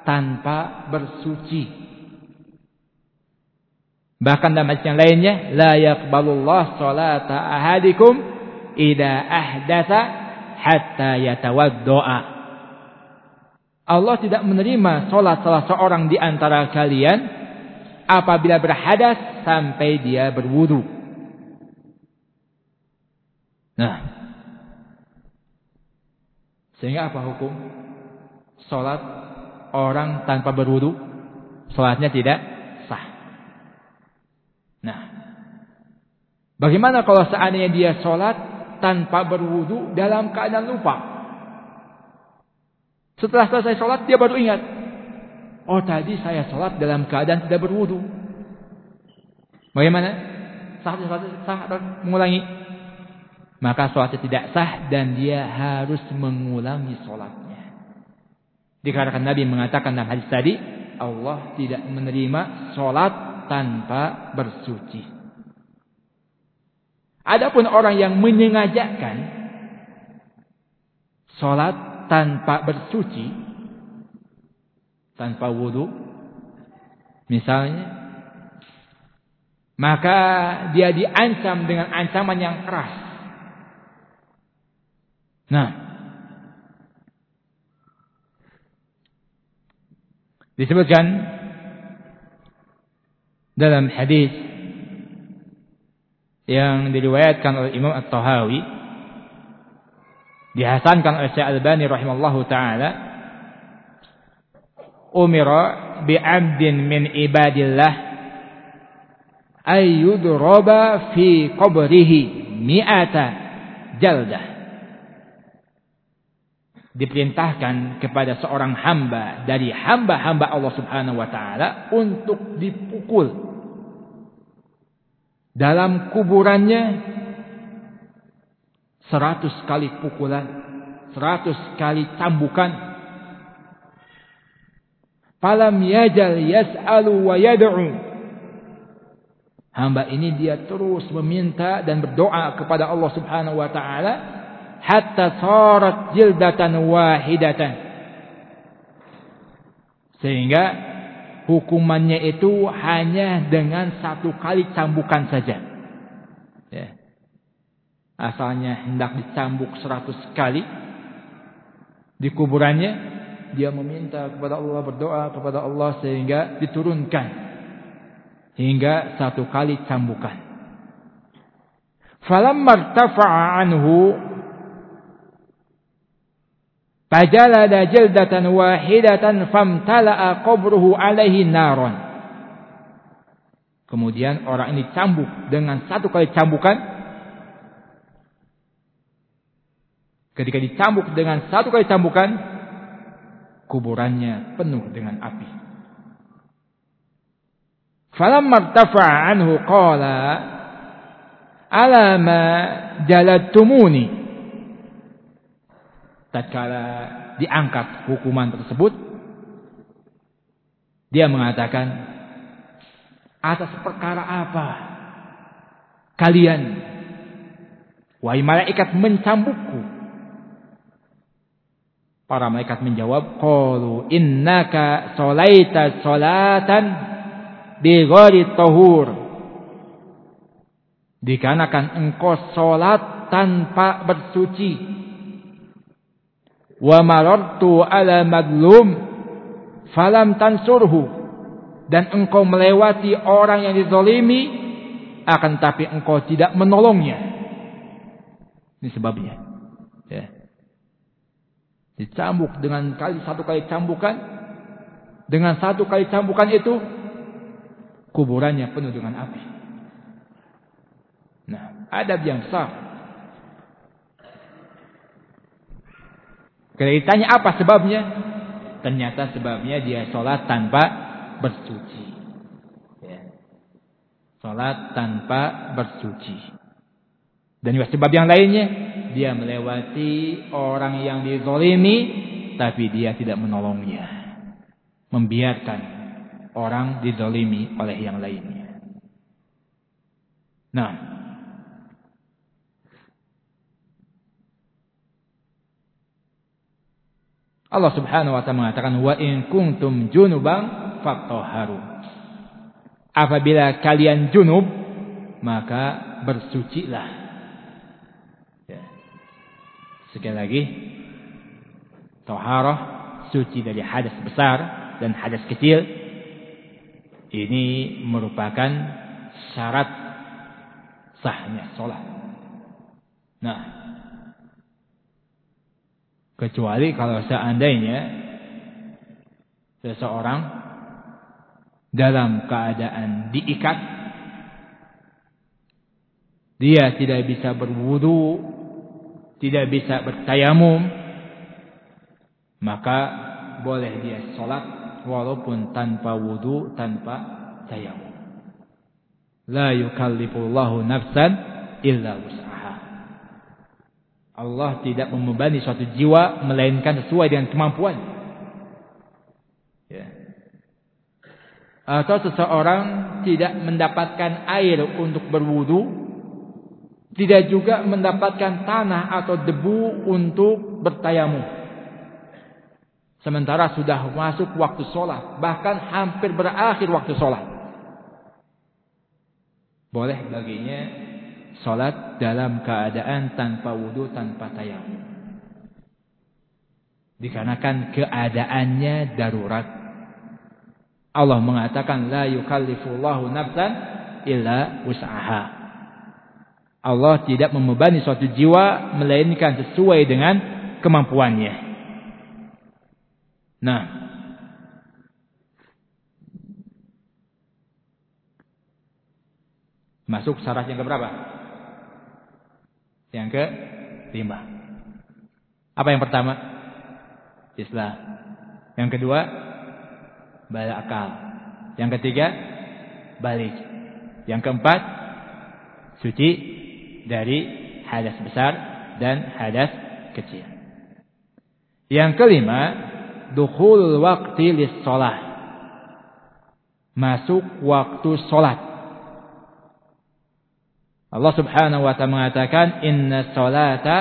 tanpa bersuci. Bahkan dalam ayat yang lainnya, la yaqbalullah salata ahadikum idza ahdatsa hatta yatawaddoa. Allah tidak menerima salat salah seorang di antara kalian apabila berhadas sampai dia berwudu. Nah, sehingga apa hukum? Salat orang tanpa berwudu, salatnya tidak sah. Nah, bagaimana kalau seandainya dia salat tanpa berwudu dalam keadaan lupa? Setelah selesai salat dia baru ingat, Oh tadi saya sholat dalam keadaan tidak berwudu. Bagaimana? Sah, sah, sah atau mengulangi? Maka sholatnya tidak sah dan dia harus mengulangi sholatnya. Dikarenakan Nabi mengatakan dalam hadis tadi, Allah tidak menerima sholat tanpa bersuci. Adapun orang yang menyengajakan sholat tanpa bersuci, tanpa wudhu misalnya maka dia diancam dengan ancaman yang keras nah. Disebutkan dalam hadis yang diriwayatkan oleh Imam At-Tahawi dihasankan oleh Syekh Al-Albani rahimallahu taala umira bi 'abdin min ibadillah ay yudraba fi qabrihi mi'ata jaldah diperintahkan kepada seorang hamba dari hamba-hamba Allah Subhanahu wa taala untuk dipukul dalam kuburannya seratus kali pukulan, seratus kali cambukan. Falam yajal yas'alu wa yad'u. Hamba ini dia terus meminta dan berdoa kepada Allah Subhanahu wa taala hatta sarat jildatan wahidatan. Sehingga hukumannya itu hanya dengan satu kali cambukan saja. Ya. asalnya hendak dicambuk seratus kali di kuburannya dia meminta kepada Allah berdoa kepada Allah sehingga diturunkan hingga satu kali cambukan. Falamma anhu Fajalada jildatan wahidatan famtala'a qabruhu alaihi naron. Kemudian orang ini cambuk dengan satu kali cambukan. Ketika dicambuk dengan satu kali cambukan, kuburannya penuh dengan api. Irtafa'a anhu qala alama jaladtumuni tatkala diangkat hukuman tersebut dia mengatakan atas perkara apa kalian wahai malaikat mencambukku? Para malaikat menjawab qalu innaka sholaita sholatan bi ghairi tahur. Dikarenakan engkau salat tanpa bersuci wa marartu ala madlum falam tansurhu. Dan engkau melewati orang yang dizalimi akan tapi engkau tidak menolongnya. Ini sebabnya. Ya. Dicambuk dengan kali satu kali cambukan. Dengan satu kali cambukan itu kuburannya penuh dengan api. Nah adab yang sah Ketika ditanya apa sebabnya? Ternyata sebabnya dia sholat tanpa bersuci. Ya. Sholat tanpa bersuci. Dan juga sebab yang lainnya, dia melewati orang yang dizolimi, tapi dia tidak menolongnya. Membiarkan orang dizolimi oleh yang lainnya. Nah, Allah Subhanahu wa taala mengatakan wa in kuntum junuban fatahharu. Apabila kalian junub maka bersucilah. Ya. Sekali lagi taharah suci dari hadas besar dan hadas kecil ini merupakan syarat sahnya sholat. Nah, Kecuali kalau seandainya seseorang dalam keadaan diikat dia tidak bisa berwudu, tidak bisa bertayamum, maka boleh dia sholat walaupun tanpa wudu, tanpa tayamum. La yukallifullahu nafsan illa wus'aha. Allah tidak membebani suatu jiwa melainkan sesuai dengan kemampuan. Ya. Atau seseorang tidak mendapatkan air untuk berwudu, tidak juga mendapatkan tanah atau debu untuk bertayamum. Sementara sudah masuk waktu sholat, bahkan hampir berakhir waktu sholat. Boleh baginya Salat dalam keadaan tanpa wudhu, tanpa tayamum. Dikarenakan keadaannya darurat. Allah mengatakan la yukallifullahu nafsan illa usaha. Allah tidak membebani suatu jiwa melainkan sesuai dengan kemampuannya. Nah, masuk syarat yang keberapa? Yang ke lima. Apa yang pertama? Islam. Yang kedua, balik akal. Yang ketiga, balik. Yang keempat, suci dari hadas besar dan hadas kecil. Yang kelima, dukhul waktu sholat. Masuk waktu sholat. Allah subhanahu wa ta'ala mengatakan, Inna sholata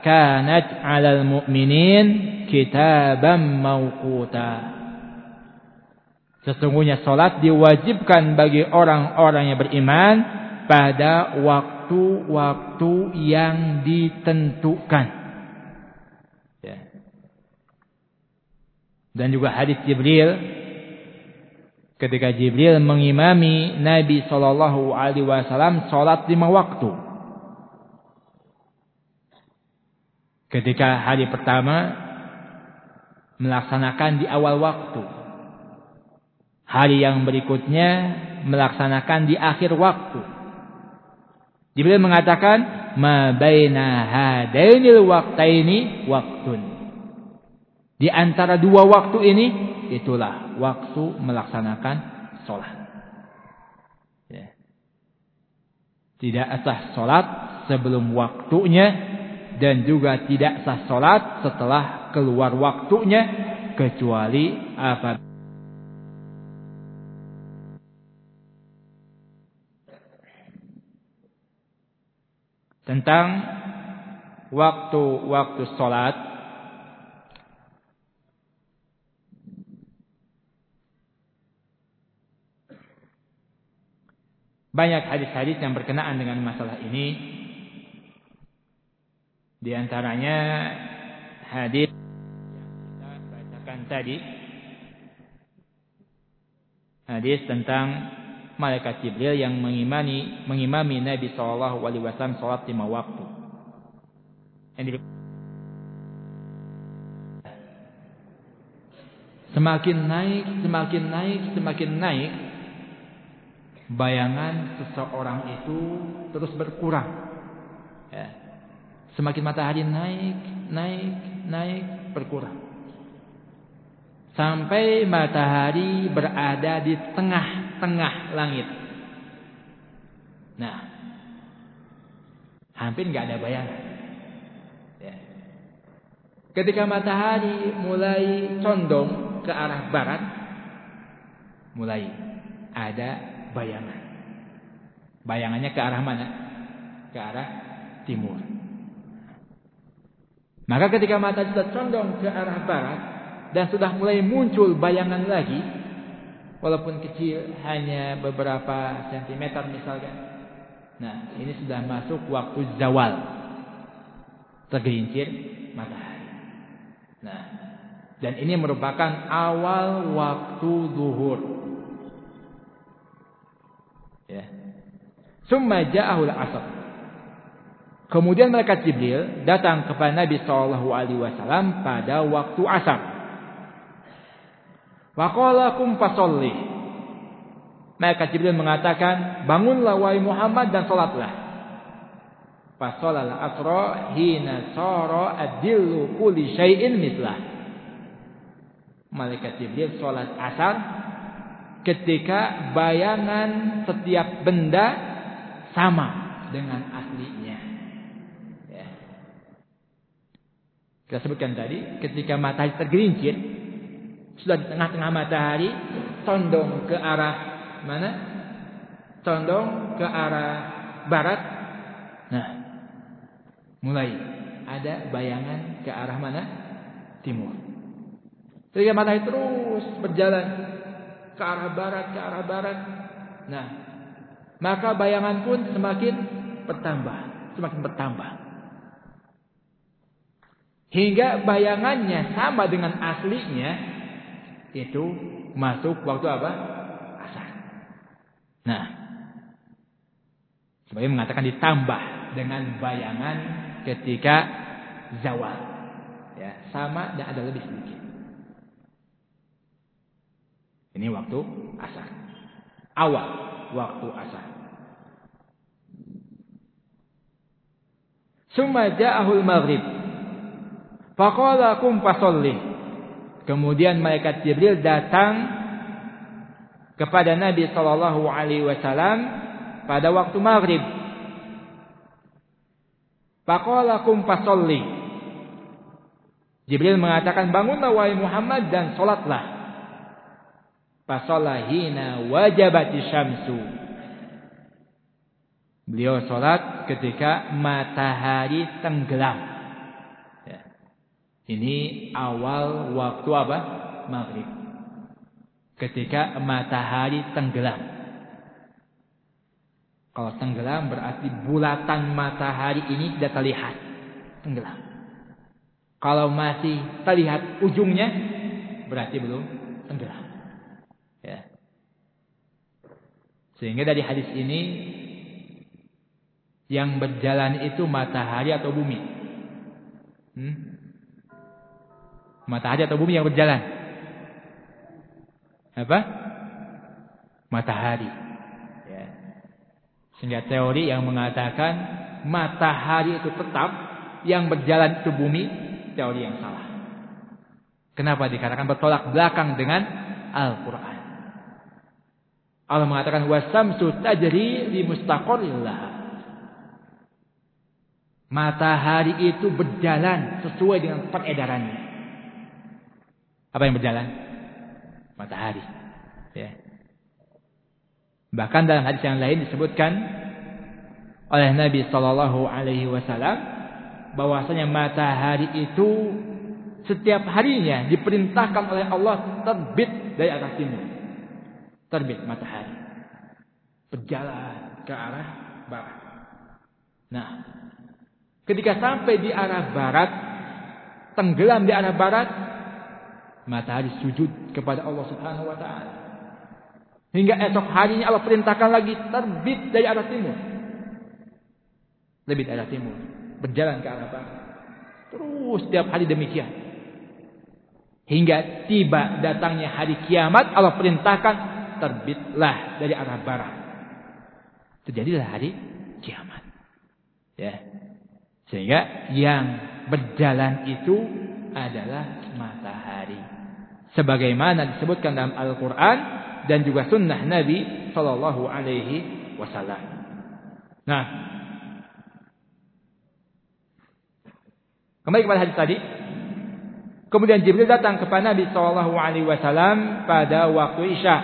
kanat alal mu'minin kitaban mawquta. Sesungguhnya solat diwajibkan bagi orang-orang yang beriman pada waktu-waktu yang ditentukan. Ya. Dan juga hadis Jibril ketika Jibril mengimami Nabi Shallallahu Alaihi Wasallam solat lima waktu. Ketika hari pertama melaksanakan di awal waktu Hari yang berikutnya melaksanakan di akhir waktu. Jibril mengatakan, "Ma hadainil waqtaini waktun." Di antara dua waktu ini itulah waktu melaksanakan sholat. Ya. Tidak sah sholat sebelum waktunya dan juga tidak sah sholat setelah keluar waktunya kecuali apabila tentang waktu-waktu sholat banyak hadis-hadis yang berkenaan dengan masalah ini di antaranya hadis yang kita bacakan tadi hadis tentang malaikat Jibril yang mengimani mengimami Nabi Shallallahu Alaihi sholat lima waktu. Semakin naik, semakin naik, semakin naik, bayangan seseorang itu terus berkurang. Ya. Semakin matahari naik, naik, naik, berkurang sampai matahari berada di tengah-tengah langit. Nah, hampir nggak ada bayangan. Ya. Ketika matahari mulai condong ke arah barat, mulai ada bayangan. Bayangannya ke arah mana? Ke arah timur. Maka ketika matahari sudah condong ke arah barat, dan sudah mulai muncul bayangan lagi walaupun kecil hanya beberapa sentimeter misalkan nah ini sudah masuk waktu zawal tergelincir matahari nah dan ini merupakan awal waktu zuhur summa ja'ahul asr Kemudian malaikat Jibril datang kepada Nabi Shallallahu Alaihi Wasallam pada waktu asar. Waqala kum fasolli. Maka Jibril mengatakan, bangunlah wahai Muhammad dan salatlah. Fasolal asra hina sara adillu kulli syai'in mislah. Malaikat Jibril salat asar ketika bayangan setiap benda sama dengan aslinya. Ya. Kita sebutkan tadi ketika matahari tergelincir sudah di tengah-tengah matahari, condong ke arah mana? Condong ke arah barat. Nah, mulai ada bayangan ke arah mana? Timur. Sehingga matahari terus berjalan ke arah barat, ke arah barat. Nah, maka bayangan pun semakin bertambah, semakin bertambah. Hingga bayangannya sama dengan aslinya itu masuk waktu apa? Asar. Nah, sebagai mengatakan ditambah dengan bayangan ketika zawal. Ya, sama dan ada lebih sedikit. Ini waktu asar. Awal waktu asar. Summa ja'ahul maghrib. Faqala kum fasolli. Kemudian malaikat Jibril datang kepada Nabi sallallahu alaihi wasallam pada waktu maghrib. Faqala kum fasolli. Jibril mengatakan bangunlah wahai Muhammad dan salatlah. Fasolahina wajabati syamsu. Beliau sholat ketika matahari tenggelam. Ya. Ini awal waktu apa? Maghrib. Ketika matahari tenggelam. Kalau tenggelam berarti bulatan matahari ini tidak terlihat. Tenggelam. Kalau masih terlihat ujungnya, berarti belum tenggelam. Ya. Sehingga dari hadis ini yang berjalan itu matahari atau bumi? Hmm? Matahari atau bumi yang berjalan? Apa? Matahari. Ya. Sehingga teori yang mengatakan matahari itu tetap, yang berjalan itu bumi, teori yang salah. Kenapa dikatakan bertolak belakang dengan Al-Quran? Allah mengatakan wasamsu tajri li mustaqarrillah. Matahari itu berjalan sesuai dengan peredarannya. Apa yang berjalan? Matahari. Ya. Bahkan dalam hadis yang lain disebutkan oleh Nabi Shallallahu Alaihi Wasallam bahwasanya matahari itu setiap harinya diperintahkan oleh Allah terbit dari arah timur. Terbit matahari. Berjalan ke arah barat. Nah, Ketika sampai di arah barat, tenggelam di arah barat, matahari sujud kepada Allah Subhanahu wa taala. Hingga esok harinya Allah perintahkan lagi terbit dari arah timur. Terbit arah timur, berjalan ke arah barat. Terus setiap hari demikian. Hingga tiba datangnya hari kiamat, Allah perintahkan terbitlah dari arah barat. Terjadilah hari kiamat. Ya. Sehingga yang berjalan itu adalah matahari. Sebagaimana disebutkan dalam Al-Quran dan juga sunnah Nabi Sallallahu Alaihi Wasallam. Nah, kembali kepada hadis tadi. Kemudian Jibril datang kepada Nabi Sallallahu Alaihi Wasallam pada waktu Isya.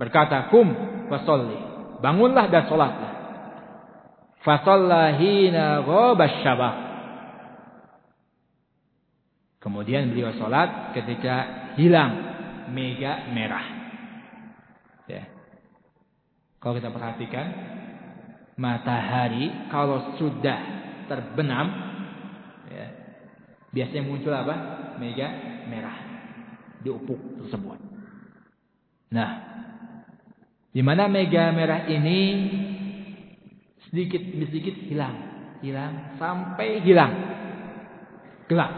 Berkata, kum wasolli. Bangunlah dan sholatlah. Fasallahina syabah. Kemudian beliau sholat ketika hilang mega merah. Ya. Kalau kita perhatikan matahari kalau sudah terbenam, ya, biasanya muncul apa? Mega merah di ufuk tersebut. Nah, di mana mega merah ini sedikit demi sedikit hilang, hilang sampai hilang, gelap.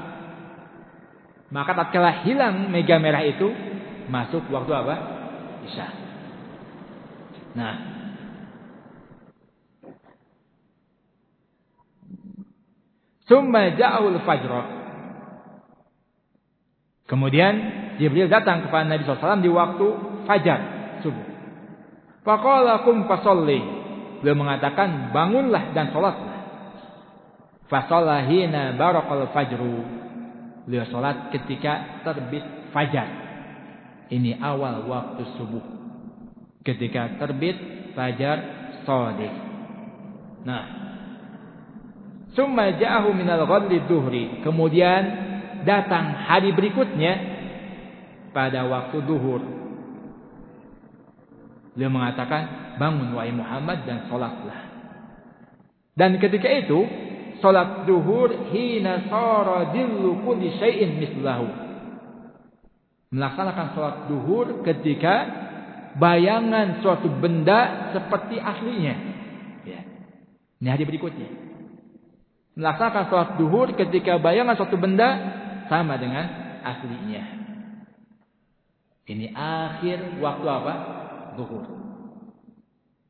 Maka tatkala hilang mega merah itu masuk waktu apa? Isya. Nah, Summa ja'ul fajr. Kemudian Jibril datang kepada Nabi SAW di waktu fajar subuh. Faqala kum fasolli. Beliau mengatakan bangunlah dan sholatlah. Fasolahina barakal fajru. Beliau sholat ketika terbit fajar. Ini awal waktu subuh. Ketika terbit fajar sodih. Nah. Summa ja'ahu minal ghadli duhri. Kemudian datang hari berikutnya pada waktu duhur. Beliau mengatakan bangun wahai Muhammad dan sholatlah. Dan ketika itu sholat duhur hina sara dillu kulli syai'in mislahu. Melaksanakan sholat duhur ketika bayangan suatu benda seperti aslinya. Ya. Ini hadis berikutnya. Melaksanakan sholat duhur ketika bayangan suatu benda sama dengan aslinya. Ini akhir waktu apa? Duhur.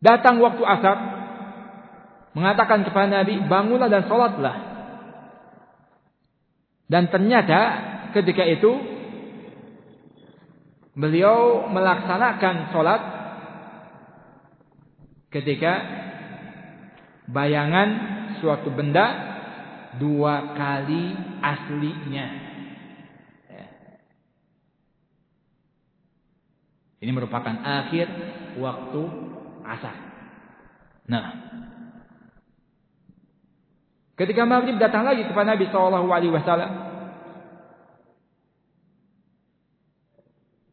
Datang waktu asar. Mengatakan kepada Nabi, bangunlah dan sholatlah. Dan ternyata ketika itu beliau melaksanakan sholat ketika bayangan suatu benda dua kali aslinya. Ya. Ini merupakan akhir waktu asar. Nah, ketika maghrib datang lagi kepada Nabi Shallallahu Alaihi Wasallam,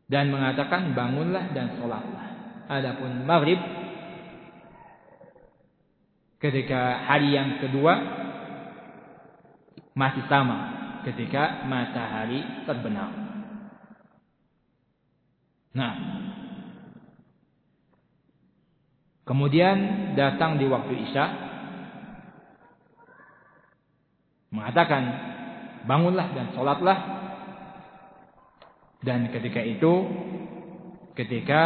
dan mengatakan bangunlah dan sholatlah. Adapun maghrib ketika hari yang kedua masih sama ketika matahari terbenam. Nah, kemudian datang di waktu isya mengatakan bangunlah dan sholatlah dan ketika itu ketika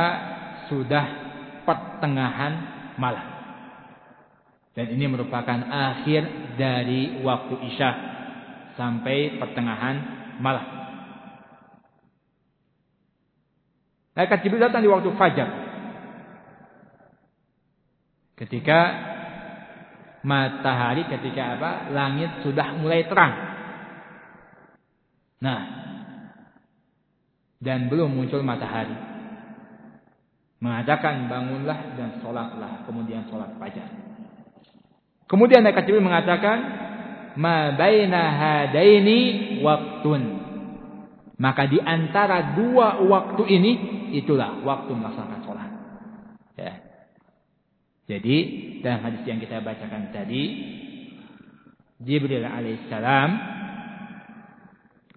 sudah pertengahan malam. Dan ini merupakan akhir dari waktu Isya sampai pertengahan malam. Malaikat Jibril datang di waktu fajar. Ketika matahari ketika apa? Langit sudah mulai terang. Nah, dan belum muncul matahari. Mengatakan bangunlah dan sholatlah. Kemudian sholat fajar. Kemudian Nabi Jibril mengatakan ma baina hadaini waktun. Maka di antara dua waktu ini itulah waktu melaksanakan sholat. Ya. Jadi dalam hadis yang kita bacakan tadi Jibril alaihissalam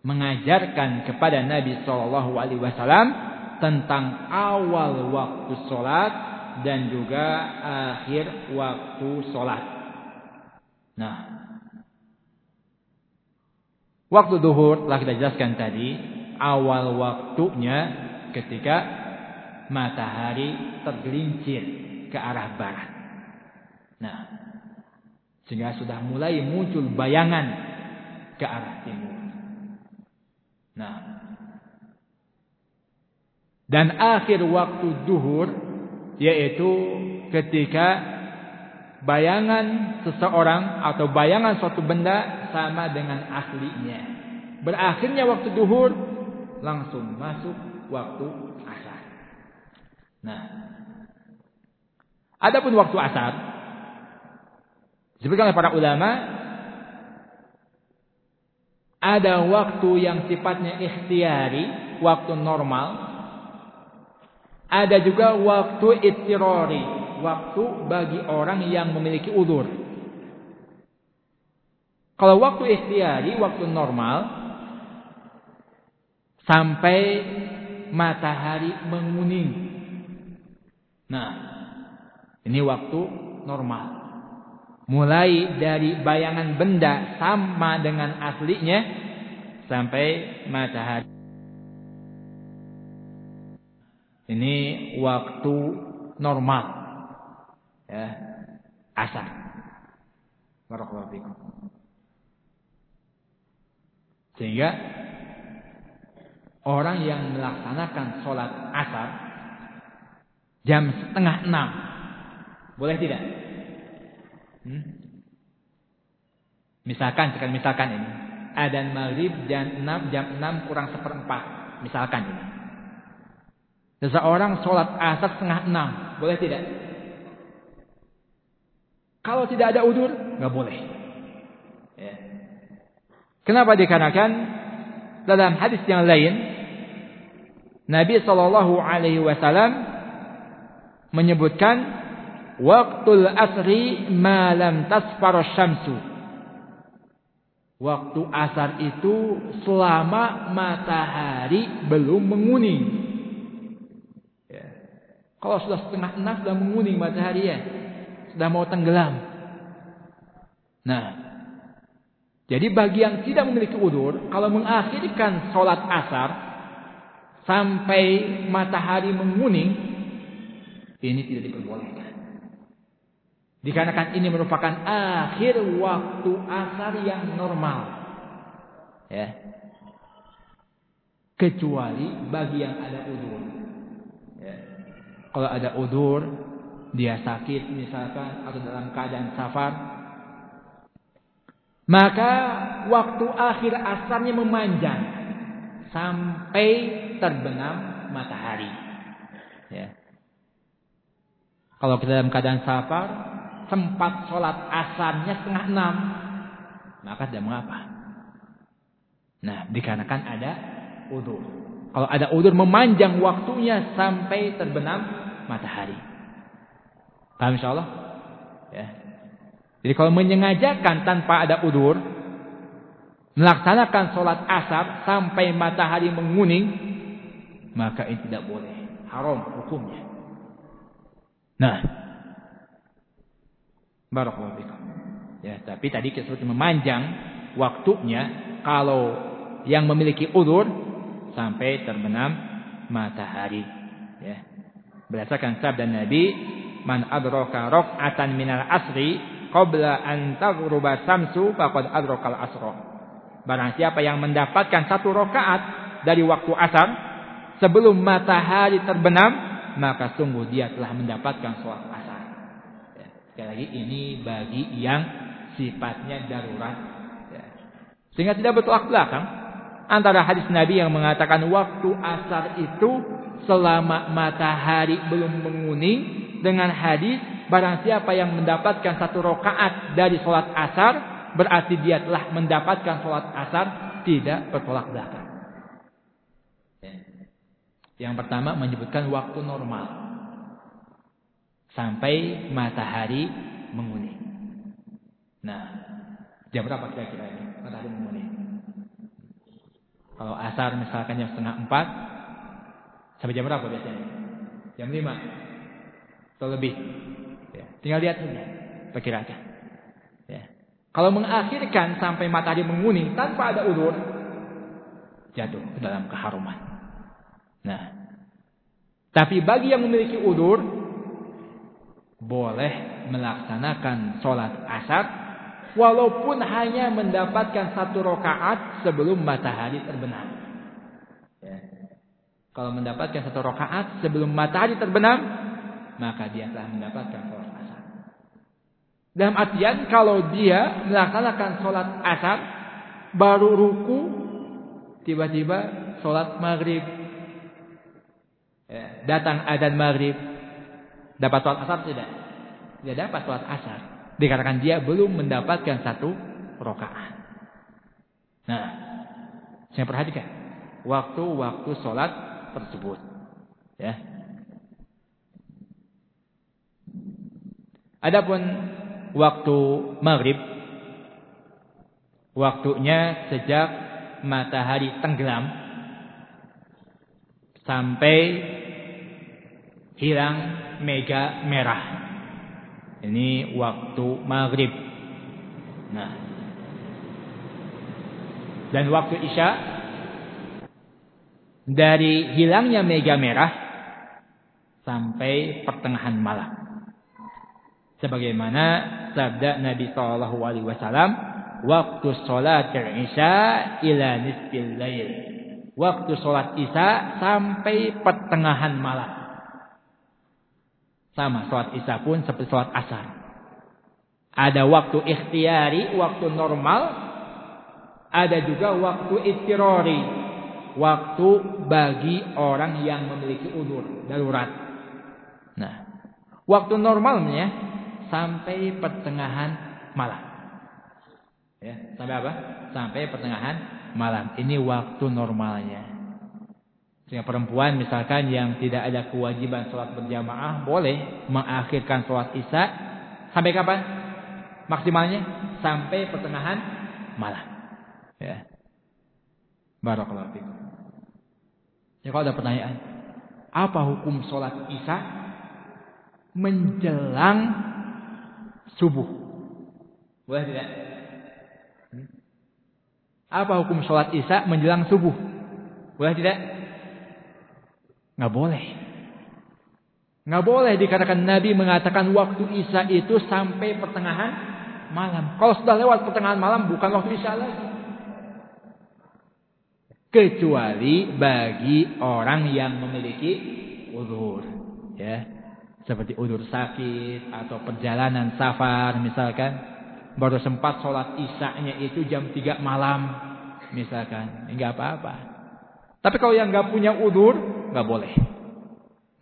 mengajarkan kepada Nabi Shallallahu Alaihi Wasallam tentang awal waktu sholat dan juga akhir waktu sholat. Nah, waktu duhur telah kita jelaskan tadi awal waktunya ketika matahari tergelincir ke arah barat. Nah, sehingga sudah mulai muncul bayangan ke arah timur. Nah. Dan akhir waktu duhur yaitu ketika bayangan seseorang atau bayangan suatu benda sama dengan aslinya. Berakhirnya waktu duhur langsung masuk waktu asar. Nah, adapun waktu asar disebutkan oleh para ulama ada waktu yang sifatnya ikhtiari, waktu normal. Ada juga waktu ittirori, waktu bagi orang yang memiliki udur. Kalau waktu ikhtiari, waktu normal, sampai matahari menguning. Nah, ini waktu normal mulai dari bayangan benda sama dengan aslinya sampai matahari. Ini waktu normal. Ya. Asar. Barakallahu Sehingga orang yang melaksanakan sholat asar jam setengah enam boleh tidak? Hmm? Misalkan, sekarang misalkan ini. Adan maghrib jam 6, jam 6 kurang seperempat. Misalkan ini. Seseorang sholat asar setengah 6. Boleh tidak? Kalau tidak ada udur, nggak boleh. Ya. Kenapa dikarenakan dalam hadis yang lain Nabi Shallallahu Alaihi Wasallam menyebutkan Waktul asri malam tasfar syamsu. Waktu asar itu selama matahari belum menguning. Ya. Kalau sudah setengah enam sudah menguning matahari ya. Sudah mau tenggelam. Nah. Jadi bagi yang tidak memiliki udur. Kalau mengakhirkan sholat asar. Sampai matahari menguning. Ini tidak diperbolehkan. Dikarenakan ini merupakan akhir waktu asar yang normal. Ya. Kecuali bagi yang ada udur. Ya. Kalau ada udur, dia sakit misalkan atau dalam keadaan safar, maka waktu akhir asarnya memanjang sampai terbenam matahari. Ya. Kalau kita dalam keadaan safar, sempat sholat asarnya setengah enam, maka tidak mengapa. Nah, dikarenakan ada udur. Kalau ada udur memanjang waktunya sampai terbenam matahari. Paham insya Allah? Ya. Jadi kalau menyengajakan tanpa ada udur, melaksanakan sholat asar sampai matahari menguning, maka ini tidak boleh. Haram hukumnya. Nah, Barakallahu. Ya, tapi tadi kita sebut memanjang waktunya kalau yang memiliki udur sampai terbenam matahari. Ya. Berdasarkan sabda Nabi, "Man adraka raq'atan minal asri qabla an taghruba samsu faqad adrakal asra." Barang siapa yang mendapatkan satu rakaat dari waktu asar sebelum matahari terbenam, maka sungguh dia telah mendapatkan sholat asar. Sekali lagi ini bagi yang sifatnya darurat. Ya. Sehingga tidak bertolak belakang antara hadis Nabi yang mengatakan waktu asar itu selama matahari belum menguning dengan hadis barang siapa yang mendapatkan satu rokaat dari sholat asar berarti dia telah mendapatkan sholat asar tidak bertolak belakang. Ya. Yang pertama menyebutkan waktu normal sampai matahari menguning. Nah, jam berapa kira-kira ini matahari menguning? Kalau asar misalkan jam setengah empat, sampai jam berapa biasanya? Jam lima atau lebih. Ya, tinggal lihat saja, perkirakan. Kalau mengakhirkan sampai matahari menguning tanpa ada udur, jatuh ke dalam keharuman. Nah, tapi bagi yang memiliki udur, boleh melaksanakan sholat asar walaupun hanya mendapatkan satu rakaat sebelum matahari terbenam. Ya. Kalau mendapatkan satu rakaat sebelum matahari terbenam, maka dia telah mendapatkan sholat. Dalam artian kalau dia melaksanakan sholat asar baru ruku, tiba-tiba sholat maghrib, ya. datang adzan maghrib, Dapat sholat asar tidak? Tidak dapat sholat asar. Dikatakan dia belum mendapatkan satu rokaat. Nah, saya perhatikan waktu-waktu sholat tersebut. Ya. Adapun waktu maghrib, waktunya sejak matahari tenggelam sampai hilang mega merah. Ini waktu maghrib. Nah. Dan waktu isya dari hilangnya mega merah sampai pertengahan malam. Sebagaimana sabda Nabi Shallallahu Alaihi Wasallam, waktu sholat isya ila nisfil lail. Waktu sholat isya sampai pertengahan malam. Sama sholat isya pun seperti sholat asar. Ada waktu ikhtiari, waktu normal. Ada juga waktu istirori. Waktu bagi orang yang memiliki udur, darurat. Nah, waktu normalnya sampai pertengahan malam. Ya, sampai apa? Sampai pertengahan malam. Ini waktu normalnya. Sehingga perempuan misalkan yang tidak ada kewajiban sholat berjamaah boleh mengakhirkan sholat isya sampai kapan? Maksimalnya sampai pertengahan malam. Ya. Barakallahu. Ya kalau ada pertanyaan, apa hukum sholat isya menjelang subuh? Boleh tidak? Hmm? Apa hukum sholat isya menjelang subuh? Boleh tidak? Nggak boleh. Nggak boleh dikatakan Nabi mengatakan waktu isya itu sampai pertengahan malam. Kalau sudah lewat pertengahan malam bukan waktu isya lagi kecuali bagi orang yang memiliki udur ya seperti udur sakit atau perjalanan safar misalkan. Baru sempat sholat isya-nya itu jam 3 malam misalkan. Enggak apa-apa. Tapi kalau yang enggak punya udur enggak boleh.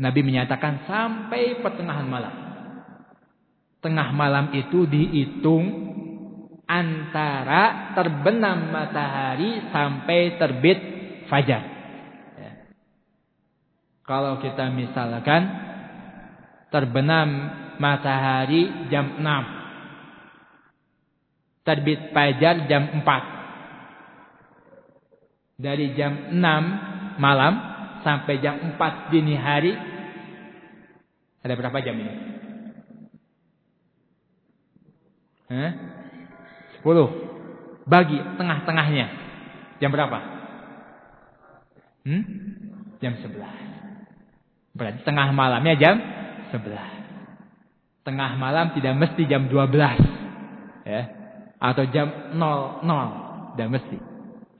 Nabi menyatakan sampai pertengahan malam. Tengah malam itu dihitung antara terbenam matahari sampai terbit fajar. Ya. Kalau kita misalkan terbenam matahari jam 6. Terbit fajar jam 4. Dari jam 6 malam sampai jam 4 dini hari ada berapa jam ini? Hah? 10. Bagi tengah-tengahnya. Jam berapa? Hmm? Jam 11. Berarti tengah malamnya jam 11. Tengah malam tidak mesti jam 12. Ya. Atau jam 00. Tidak mesti.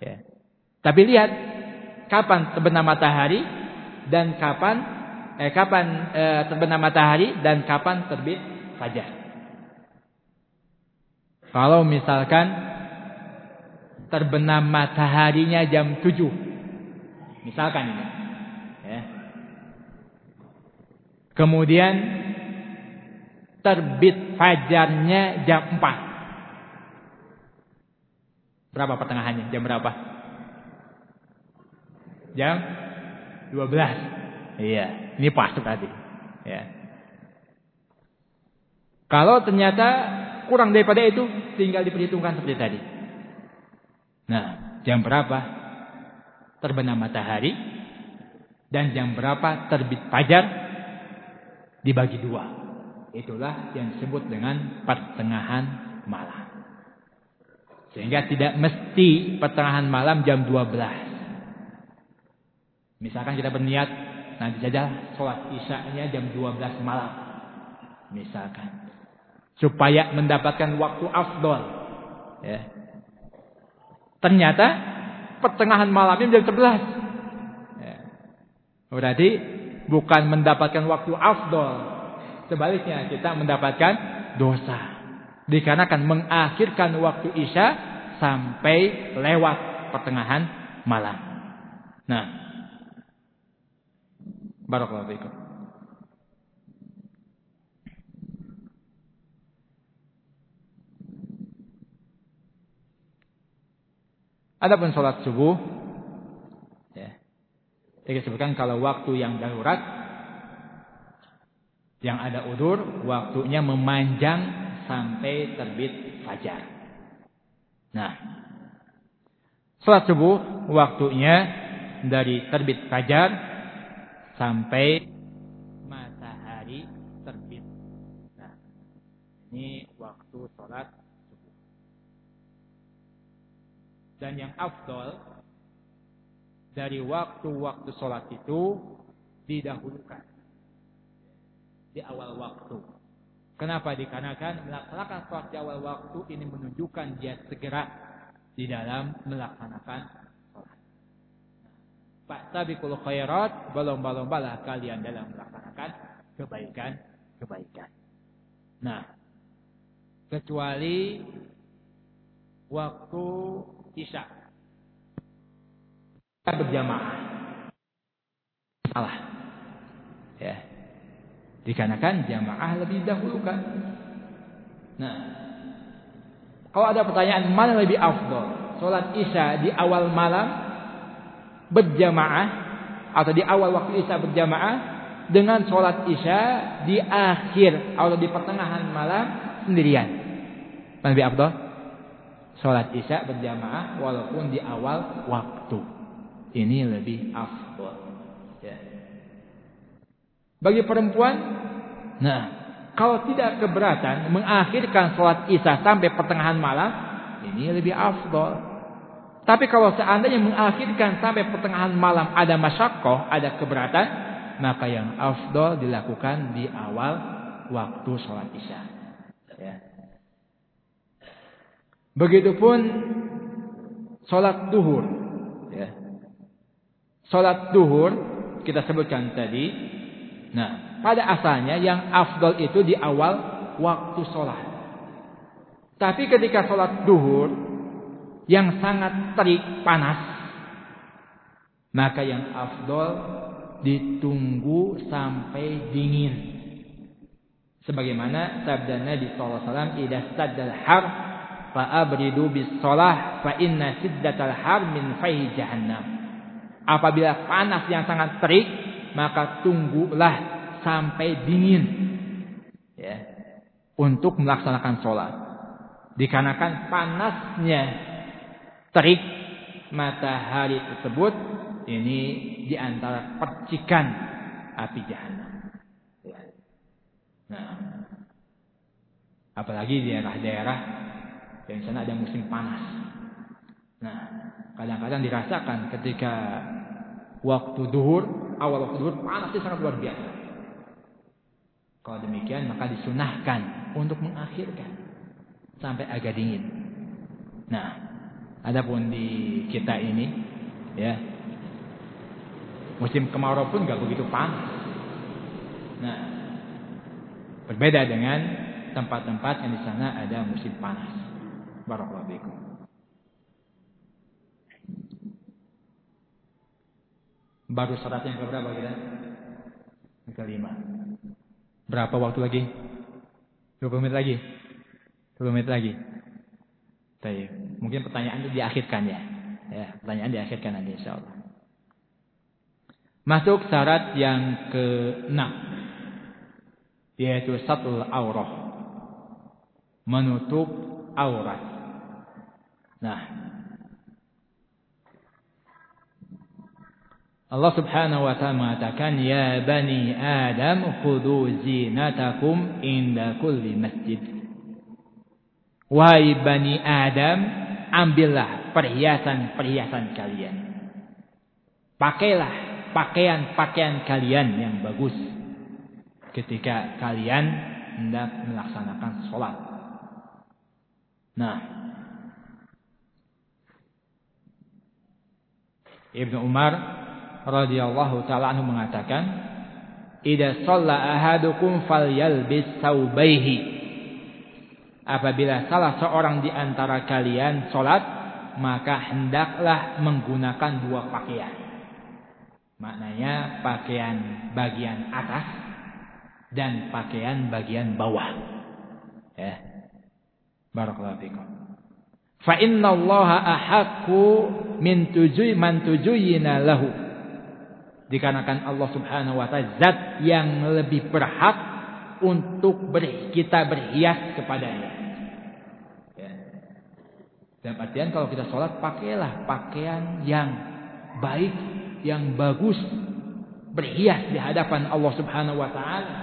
Ya. Tapi lihat kapan terbenam matahari dan kapan eh kapan eh, terbenam matahari dan kapan terbit fajar. Kalau misalkan terbenam mataharinya jam 7. Misalkan ini. Ya. Kemudian terbit fajarnya jam 4. Berapa pertengahannya? Jam berapa? Jam 12. Iya, ini pas tadi. Ya. Kalau ternyata kurang daripada itu tinggal diperhitungkan seperti tadi. Nah, jam berapa terbenam matahari dan jam berapa terbit fajar dibagi dua. Itulah yang disebut dengan pertengahan malam. Sehingga tidak mesti pertengahan malam jam 12. Misalkan kita berniat nanti saja sholat isya-nya jam 12 malam. Misalkan supaya mendapatkan waktu afdol. Ya. Ternyata pertengahan malamnya jam 11. Ya. Berarti bukan mendapatkan waktu afdol. Sebaliknya kita mendapatkan dosa. Dikarenakan mengakhirkan waktu isya sampai lewat pertengahan malam. Nah. Barakallahu fiikum. Adapun sholat subuh, disebutkan kalau waktu yang darurat, yang ada udur, waktunya memanjang sampai terbit fajar. Nah, sholat subuh waktunya dari terbit fajar sampai matahari terbit. Nah, ini waktu sholat dan yang afdol dari waktu-waktu sholat itu didahulukan di awal waktu. Kenapa? Dikarenakan melaksanakan sholat di awal waktu ini menunjukkan dia segera di dalam melaksanakan sholat. Pak tabikul khairat, berlomba-lombalah kalian dalam melaksanakan kebaikan-kebaikan. Nah, kecuali waktu Isya. Berjamaah. Salah. Ya. Dikarenakan jamaah lebih dahulu kan. Nah. Kalau ada pertanyaan mana lebih afdol? Salat Isya di awal malam berjamaah atau di awal waktu Isya berjamaah dengan sholat Isya di akhir atau di pertengahan malam sendirian. Lebih afdol? sholat isya berjamaah walaupun di awal waktu. Ini lebih afdol. Ya. Bagi perempuan, nah kalau tidak keberatan mengakhirkan sholat isya sampai pertengahan malam, ini lebih afdol. Tapi kalau seandainya mengakhirkan sampai pertengahan malam ada masyakoh, ada keberatan, maka yang afdol dilakukan di awal waktu sholat isya. Ya. Begitupun sholat duhur. Sholat duhur kita sebutkan tadi. Nah, pada asalnya yang afdol itu di awal waktu sholat. Tapi ketika sholat duhur yang sangat terik panas maka yang afdol ditunggu sampai dingin sebagaimana sabda Nabi wasallam idza saddal har fa abridu bis shalah fa inna siddatal har min fayhi jahannam apabila panas yang sangat terik maka tunggulah sampai dingin ya untuk melaksanakan sholat dikarenakan panasnya terik matahari tersebut ini di antara percikan api jahanam. Ya. Nah, apalagi di daerah-daerah yang sana ada musim panas. Nah, kadang-kadang dirasakan ketika waktu duhur, awal waktu duhur panasnya sangat luar biasa. Kalau demikian maka disunahkan untuk mengakhirkan sampai agak dingin. Nah, Adapun di kita ini, ya, musim kemarau pun nggak begitu panas. Nah, berbeda dengan tempat-tempat yang di sana ada musim panas. Barakallahu fikum. Baru syarat yang keberapa kita? Yang kelima. Berapa waktu lagi? 20 menit lagi? 20 menit lagi? Baik. Mungkin pertanyaan itu diakhirkan ya. Ya, pertanyaan diakhirkan nanti insyaallah. Masuk syarat yang ke-6 yaitu satul aurah. Menutup aurat. Nah, Allah Subhanahu wa taala mengatakan ya bani Adam khudhu zinatakum inda kulli masjid. Wahai Bani Adam, ambillah perhiasan-perhiasan kalian. Pakailah pakaian-pakaian kalian yang bagus ketika kalian hendak melaksanakan sholat. Nah, Ibnu Umar radhiyallahu taala anhu mengatakan, "Idza shalla ahadukum falyalbis saubaihi." Apabila salah seorang di antara kalian sholat, maka hendaklah menggunakan dua pakaian. Maknanya pakaian bagian atas dan pakaian bagian bawah. Ya. Barakallahu fikum. Fa inna Allah ahaqqu min tujuy man tujuyina lahu. Dikarenakan Allah Subhanahu wa taala zat yang lebih berhak untuk ber, kita berhias kepadanya. Ya. Dalam artian kalau kita sholat pakailah pakaian yang baik, yang bagus, berhias di hadapan Allah Subhanahu Wa Taala.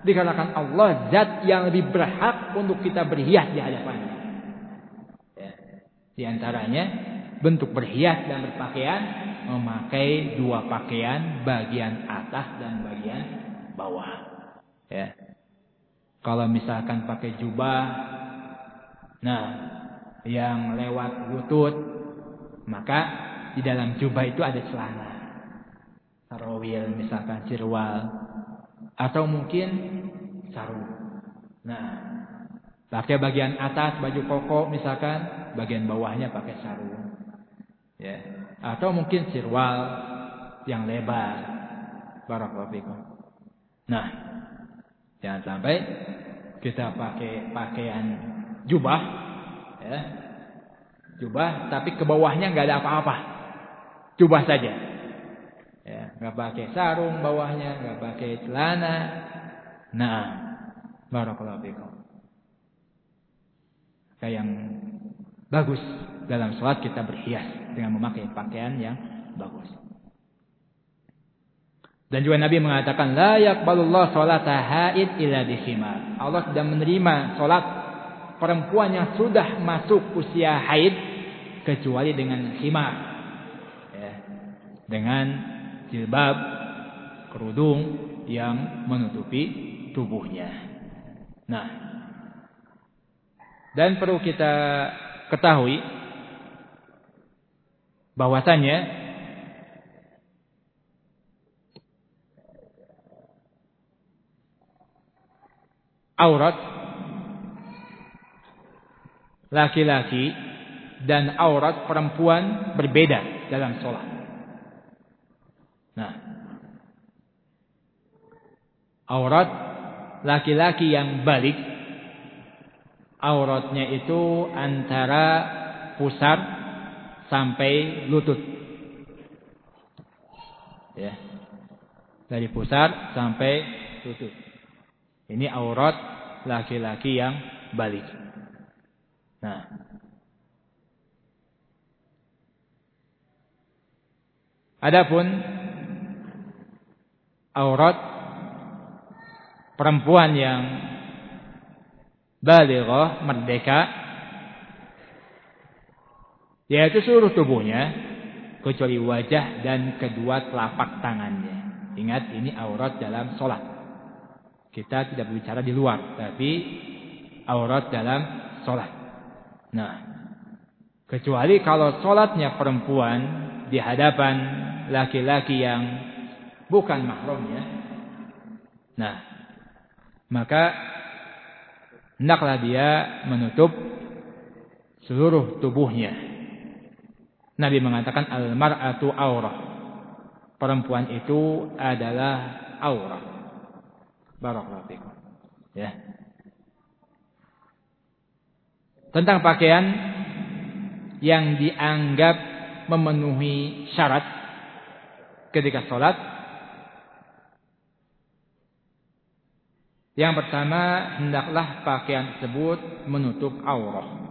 Dikarenakan Allah zat yang lebih berhak untuk kita berhias di hadapannya. Ya. Di antaranya bentuk berhias dan berpakaian memakai dua pakaian bagian atas dan bagian bawah. Ya. Kalau misalkan pakai jubah, nah yang lewat lutut, maka di dalam jubah itu ada celana. Sarawil misalkan cirwal atau mungkin sarung. Nah, pakai bagian atas baju koko misalkan, bagian bawahnya pakai sarung. Ya. Atau mungkin sirwal yang lebar. Barakallahu. Nah, Jangan sampai kita pakai pakaian jubah, ya, jubah, tapi ke bawahnya nggak ada apa-apa, jubah saja, ya, nggak pakai sarung bawahnya, nggak pakai celana, nah, barakallahu fikum. Kayak yang bagus dalam sholat kita berhias dengan memakai pakaian yang bagus. Dan juga Nabi mengatakan la yaqbalullah salata haid illa bikhimar. Allah tidak menerima salat perempuan yang sudah masuk usia haid kecuali dengan khimar. Ya. Dengan jilbab kerudung yang menutupi tubuhnya. Nah, dan perlu kita ketahui bahwasanya aurat laki-laki dan aurat perempuan berbeda dalam sholat. Nah, aurat laki-laki yang balik, auratnya itu antara pusar sampai lutut. Ya. Dari pusar sampai lutut. Ini aurat laki-laki yang balik. Nah. Adapun aurat perempuan yang balighah merdeka yaitu seluruh tubuhnya kecuali wajah dan kedua telapak tangannya. Ingat ini aurat dalam sholat. Kita tidak berbicara di luar, tapi aurat dalam sholat. Nah, kecuali kalau sholatnya perempuan di hadapan laki-laki yang bukan mahramnya. Nah, maka hendaklah dia menutup seluruh tubuhnya. Nabi mengatakan al-mar'atu aurah. Perempuan itu adalah aurah. Barakallahu fikum. Ya. Tentang pakaian yang dianggap memenuhi syarat ketika sholat. Yang pertama, hendaklah pakaian tersebut menutup aurat.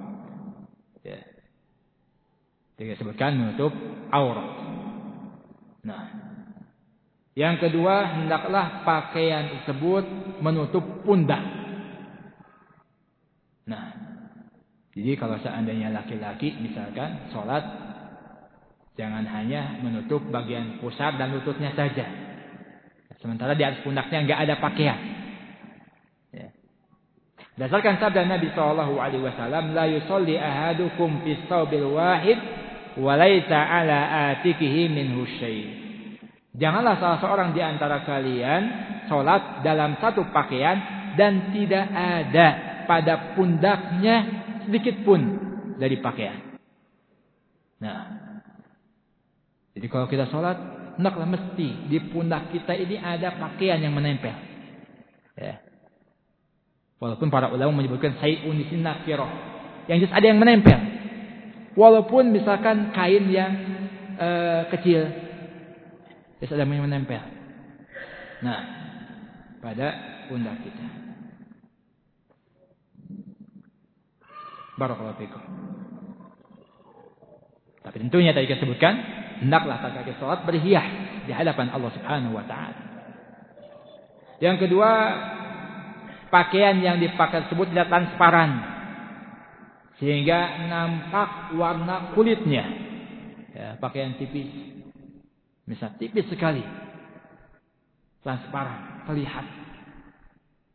Disebutkan menutup aurat. Nah, yang kedua, hendaklah pakaian tersebut menutup pundak. Nah, jadi kalau seandainya laki-laki misalkan sholat, jangan hanya menutup bagian pusar dan lututnya saja. Sementara di atas pundaknya nggak ada pakaian. Ya. Dasarkan sabda Nabi Shallallahu Alaihi Wasallam, la yusolli ahadukum fi wahid, walaita ala atikihi minhu. Janganlah salah seorang di antara kalian sholat dalam satu pakaian dan tidak ada pada pundaknya sedikit pun dari pakaian. Nah, jadi kalau kita sholat, hendaklah mesti di pundak kita ini ada pakaian yang menempel. Ya. Walaupun para ulama menyebutkan sayun di yang jelas ada yang menempel. Walaupun misalkan kain yang uh, kecil Terus ada yang menempel. Nah, pada pundak kita. Barakallahu fikum. Tapi tentunya tadi kita sebutkan, hendaklah kaki sholat berhias di hadapan Allah Subhanahu wa taala. Yang kedua, pakaian yang dipakai tersebut tidak transparan sehingga nampak warna kulitnya. Ya, pakaian tipis Misal tipis sekali. Transparan, terlihat.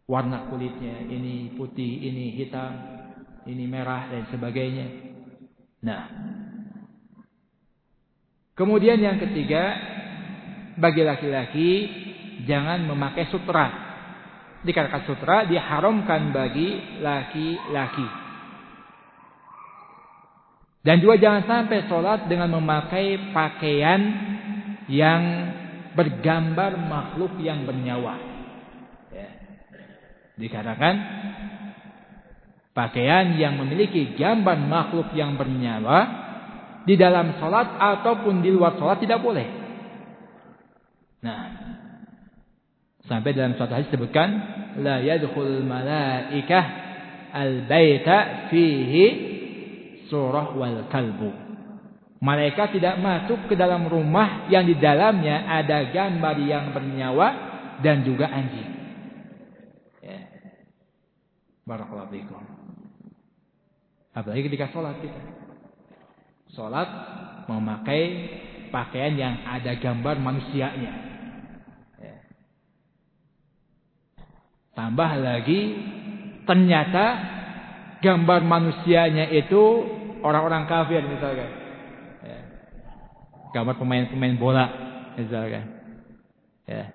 Warna kulitnya ini putih, ini hitam, ini merah dan sebagainya. Nah. Kemudian yang ketiga, bagi laki-laki jangan memakai sutra. Dikarenakan sutra diharamkan bagi laki-laki. Dan juga jangan sampai sholat dengan memakai pakaian yang bergambar makhluk yang bernyawa. Ya. Dikatakan pakaian yang memiliki gambar makhluk yang bernyawa di dalam sholat ataupun di luar sholat tidak boleh. Nah, sampai dalam suatu hadis disebutkan la yadkhul malaikah al baita fihi surah wal kalbu. Mereka tidak masuk ke dalam rumah yang di dalamnya ada gambar yang bernyawa dan juga anjing. Ya. Barakallahu. Apalagi ketika sholat kita. Sholat memakai pakaian yang ada gambar manusianya. Ya. Tambah lagi ternyata gambar manusianya itu orang-orang kafir misalkan. Ya. Gambar pemain-pemain bola misalkan. Ya.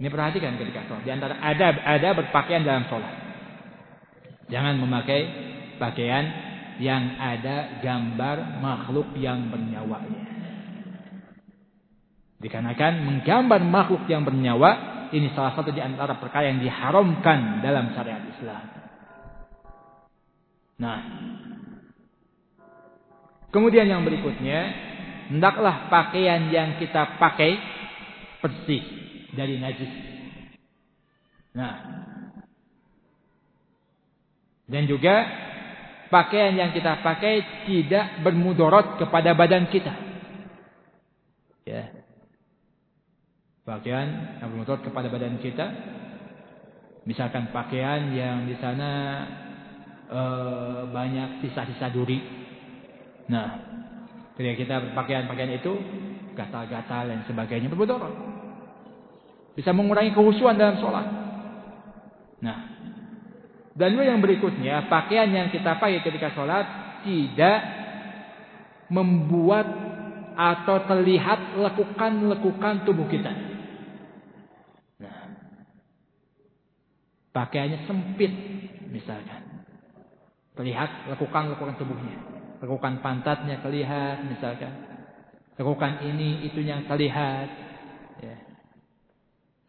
Ini perhatikan ketika sholat. Di antara ada ada berpakaian dalam sholat. Jangan memakai pakaian yang ada gambar makhluk yang bernyawa. Dikarenakan menggambar makhluk yang bernyawa ini salah satu di antara perkara yang diharamkan dalam syariat Islam. Nah, kemudian yang berikutnya, hendaklah pakaian yang kita pakai bersih dari najis. Nah, dan juga pakaian yang kita pakai tidak bermudorot kepada badan kita. Ya. Pakaian yang bermudorot kepada badan kita. Misalkan pakaian yang di sana uh, banyak sisa-sisa duri. Nah, ketika kita berpakaian-pakaian itu gatal-gatal dan sebagainya bermudarat. Bisa mengurangi kehusuan dalam sholat. Nah, dan yang berikutnya, pakaian yang kita pakai ketika sholat tidak membuat atau terlihat lekukan-lekukan tubuh kita. Nah, pakaiannya sempit misalkan. Terlihat lekukan-lekukan tubuhnya. Lekukan pantatnya terlihat misalkan. Lekukan ini itu yang terlihat. Ya.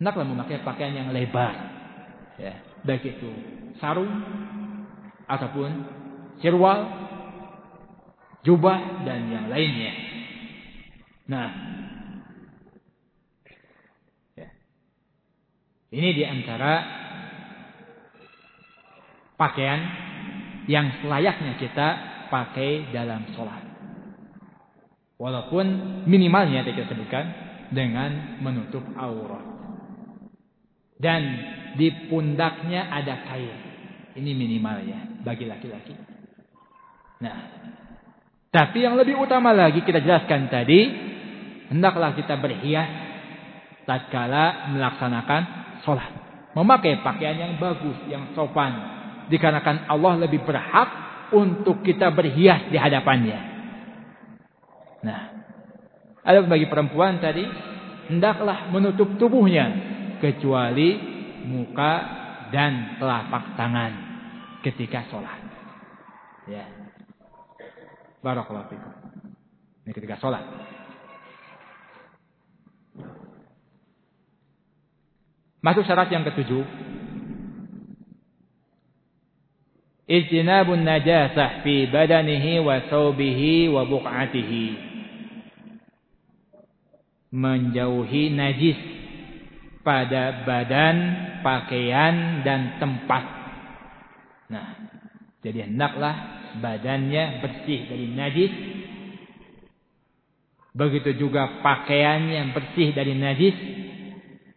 Hendaklah memakai pakaian yang lebar. Ya. Baik itu sarung ataupun sirwal, jubah dan yang lainnya. Nah, ya. ini di antara pakaian yang selayaknya kita pakai dalam sholat. Walaupun minimalnya kita sebutkan dengan menutup aurat. Dan di pundaknya ada kain. Ini minimalnya bagi laki-laki. Nah, tapi yang lebih utama lagi kita jelaskan tadi, hendaklah kita berhias tatkala melaksanakan sholat. Memakai pakaian yang bagus, yang sopan, Dikarenakan Allah lebih berhak untuk kita berhias di hadapannya. Nah, ada bagi perempuan tadi hendaklah menutup tubuhnya kecuali muka dan telapak tangan ketika sholat. Ya. Barakallahu fikum. Ini ketika sholat. Masuk syarat yang ketujuh ijtinabun najasah fi badanihi wa thawbihi wa buq'atihi menjauhi najis pada badan, pakaian dan tempat. Nah, jadi hendaklah badannya bersih dari najis. Begitu juga pakaiannya bersih dari najis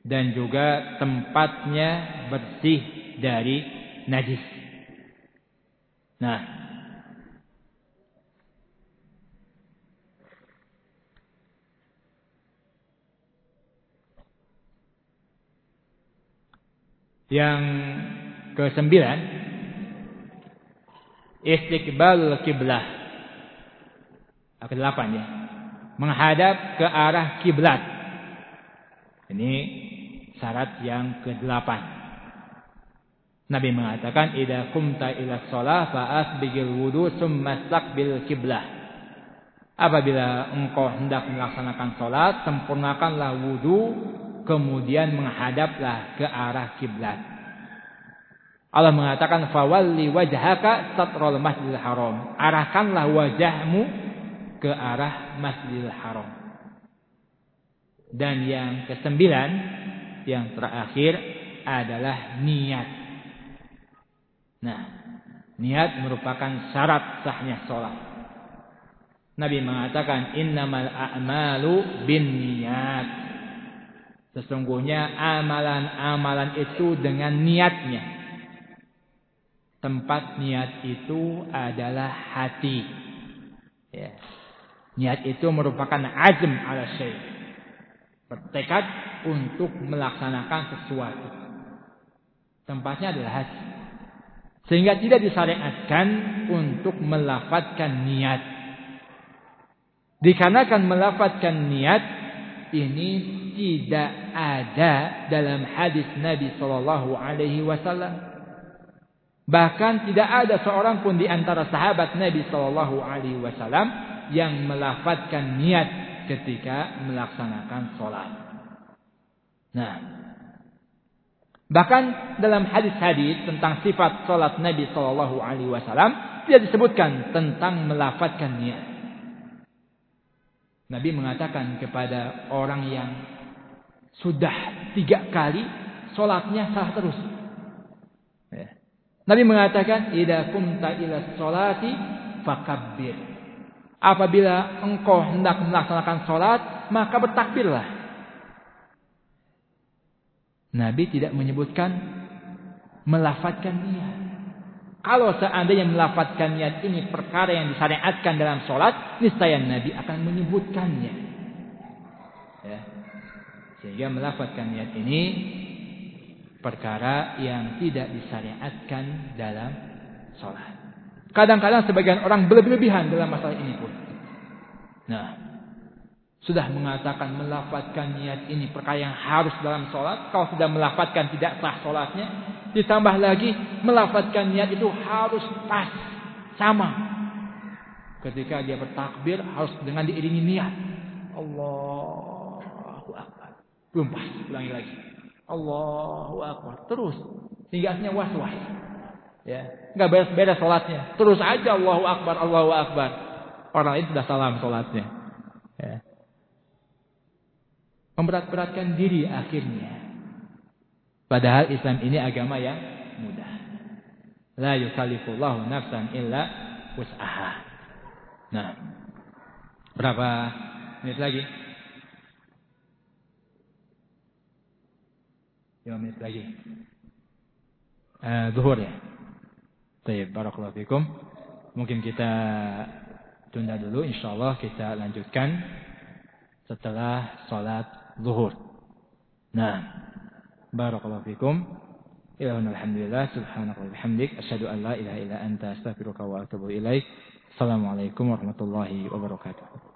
dan juga tempatnya bersih dari najis. Nah, yang kesembilan istiqbal kiblah. Ke delapan ya. Menghadap ke arah kiblat. Ini syarat yang ke delapan Nabi mengatakan idza qumta ila shalah fa asbigil wudu summa bil kiblah. Apabila engkau hendak melaksanakan salat, sempurnakanlah wudu, kemudian menghadaplah ke arah kiblat. Allah mengatakan fawalli wajhaka satrul masjidil haram. Arahkanlah wajahmu ke arah masjidil haram. Dan yang kesembilan, yang terakhir adalah niat Nah, Niat merupakan syarat sahnya sholat. Nabi mengatakan innamal a'malu bin niat. Sesungguhnya amalan-amalan itu dengan niatnya. Tempat niat itu adalah hati. Ya. Niat itu merupakan azm ala syai. Bertekad untuk melaksanakan sesuatu. Tempatnya adalah hati. Sehingga tidak disyariatkan untuk melafatkan niat. Dikarenakan melafatkan niat ini tidak ada dalam hadis Nabi Shallallahu Alaihi Wasallam. Bahkan tidak ada seorang pun di antara sahabat Nabi Shallallahu Alaihi Wasallam yang melafatkan niat ketika melaksanakan sholat. Nah, Bahkan dalam hadis-hadis tentang sifat salat Nabi Shallallahu Alaihi Wasallam tidak disebutkan tentang melafatkan niat. Nabi mengatakan kepada orang yang sudah tiga kali sholatnya salah terus. Ya. Nabi mengatakan, "Ida kumta ila sholati fakabbir." Apabila engkau hendak melaksanakan sholat, maka bertakbirlah. Nabi tidak menyebutkan melafatkan niat. Kalau seandainya melafatkan niat ini perkara yang disyariatkan dalam sholat, niscaya Nabi akan menyebutkannya. Ya. Sehingga melafatkan niat ini perkara yang tidak disyariatkan dalam sholat. Kadang-kadang sebagian orang berlebihan dalam masalah ini pun. Nah, sudah mengatakan melafatkan niat ini perkara yang harus dalam sholat. Kalau sudah melafatkan tidak sah sholatnya. Ditambah lagi melafatkan niat itu harus pas. Sama. Ketika dia bertakbir harus dengan diiringi niat. Allahu Akbar. Belum pas. Ulangi lagi. Allahu Akbar. Terus. Sehingga aslinya was-was. Ya. Nggak beres-beres sholatnya. Terus aja Allahu Akbar. Allahu Akbar. Orang itu sudah salam sholatnya. Memberat-beratkan diri akhirnya. Padahal Islam ini agama yang mudah. La yukallifullahu nafsan illa wus'aha. Nah, berapa menit lagi? 5 menit lagi. Uh, zuhur ya. Baik, barakallahu fikum. Mungkin kita tunda dulu insyaallah kita lanjutkan setelah salat zuhur. Nah, barakallahu fikum. Ilahun alhamdulillah subhanaka wa bihamdik asyhadu an la ilaha illa anta astaghfiruka wa atubu ilaik. Assalamualaikum warahmatullahi wabarakatuh.